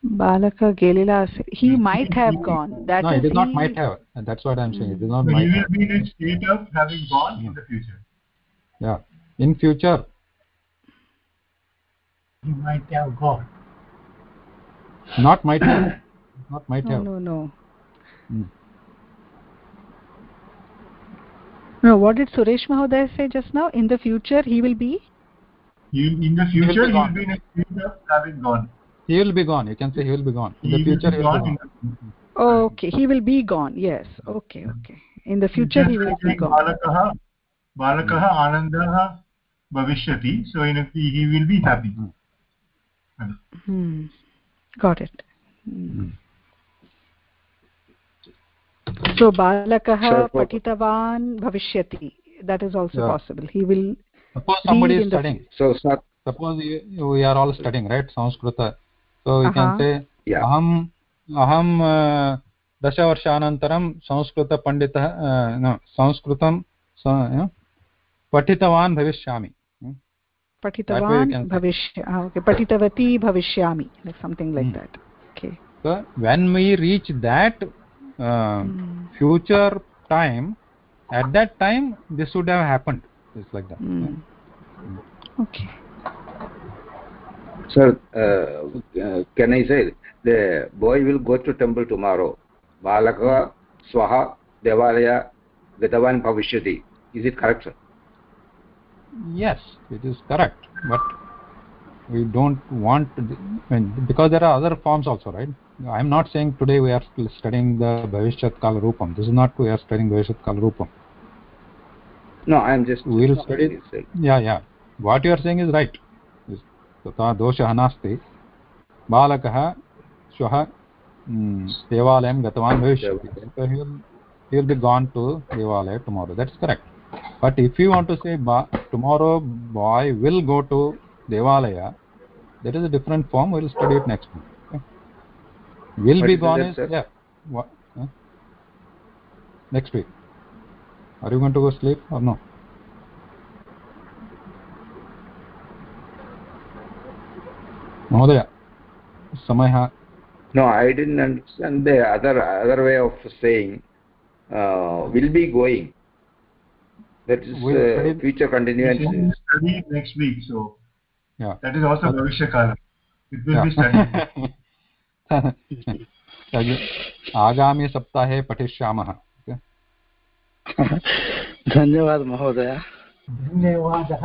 balaka gelela he might have gone. that no is it is he... not might have. That's what i'm saying. It is not so might he will have. be in a state of having gone in the future. Yeah. In future. He might have gone. Not might have. Not might no have. no no. Hmm. no what did suresh mahoday say just now? In the future he will be? He, in the future be he will be in a state of having gone he will be gone. You can say he will be gone. In he the future he will be gone gone in the oh, okay he will be gone. Yes. Okay okay. In the future he will be gone. balakah balakah anandah bhavishyati so in a, he will be happy. Hmm. got it. Hmm. so balakah Sure, sure. patitavan bhavishyati that is also Yeah. possible. He will suppose somebody is studying. So suppose you, we are all studying right? Sanskrita so इत्यन्ते अहम् अहं दशवर्षानन्तरं संस्कृतपण्डितः संस्कृतं पठितवान् भविष्यामि पठितवती भविष्यामि something like that when we reach that future time at that time this would have happened like that okay Sir, uh, uh, can I say the boy will go to temple tomorrow. Balaka swaha devalaya gatavan bhavishyati. Is it correct, sir? yes it is correct but we don't want because there are other forms also right i am not saying today we are still studying the bhavishyat kala rupam this is not we are studying bhavishyat kala rupam No, I am just. we will study yeah yeah what you are saying is right तथा दोष नास्ति। बालक श्वः देवालयं गतवान् भविष्यति। Will tomorrow that is correct but if you want to say tomorrow boy will go to देवाल that is a different form will study it next month will be gone next week are you gonna go sleep or no महोदय समयः। No I didn't understand the other other way of saying will be going That is uh, future continuation. पठिष्यामः धन्यवादः महोदय। धन्यवादः।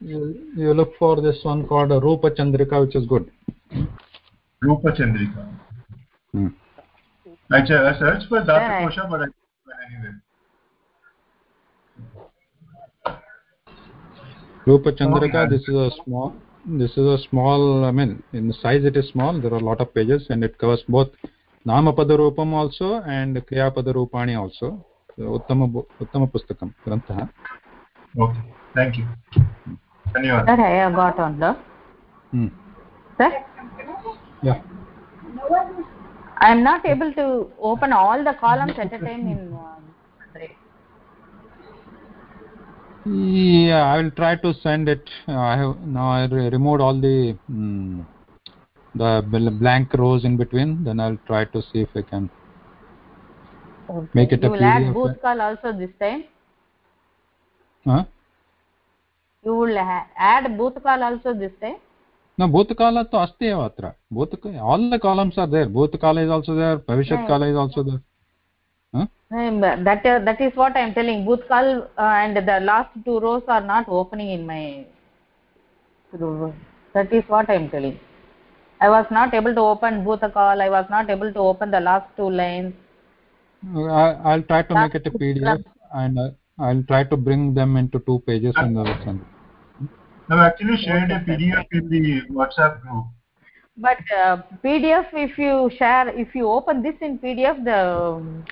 you, you look for this one called Rupa Chandrika which is good Rupa Chandrika. hmm. I, ch- I searched for Sir, I- Dhatukosha, but I couldn't anywhere. Rupa Chandrika Okay. this is a small this is a small I mean in size it is small there are a lot of pages and it covers both Namapada Rupam also and Kriyapada Rupani also so, Uttama Uttama Pustakam Grantha Okay, thank you. Dhanyawad. Sir, I have got on the. hmm. Sir, yeah I am not able to open all the columns at a time in um, Yeah, I will try to send it. Uh, I have now I re removed all the mm, the bl- blank rows in between. Then I'll try to see if I can make it You a will add booth call also this time. Huh? You will add call also this time. No, Bhutakala to asti eva atra. Bhutakala, all the columns are there. Bhutakala is also there. Bhavishyat Kala is also there. Huh? Um, That uh, that is what I am telling. Call uh, and the last two rows are not opening in my. That is what I am telling. I was not able to open call. I was not able to open the last two lines. I, I'll try to make it a PDF and uh, I'll try to bring them into two pages and I will send it. I've actually shared a PDF in the WhatsApp group. But uh, PDF, if you share, if you open this in PDF, the um,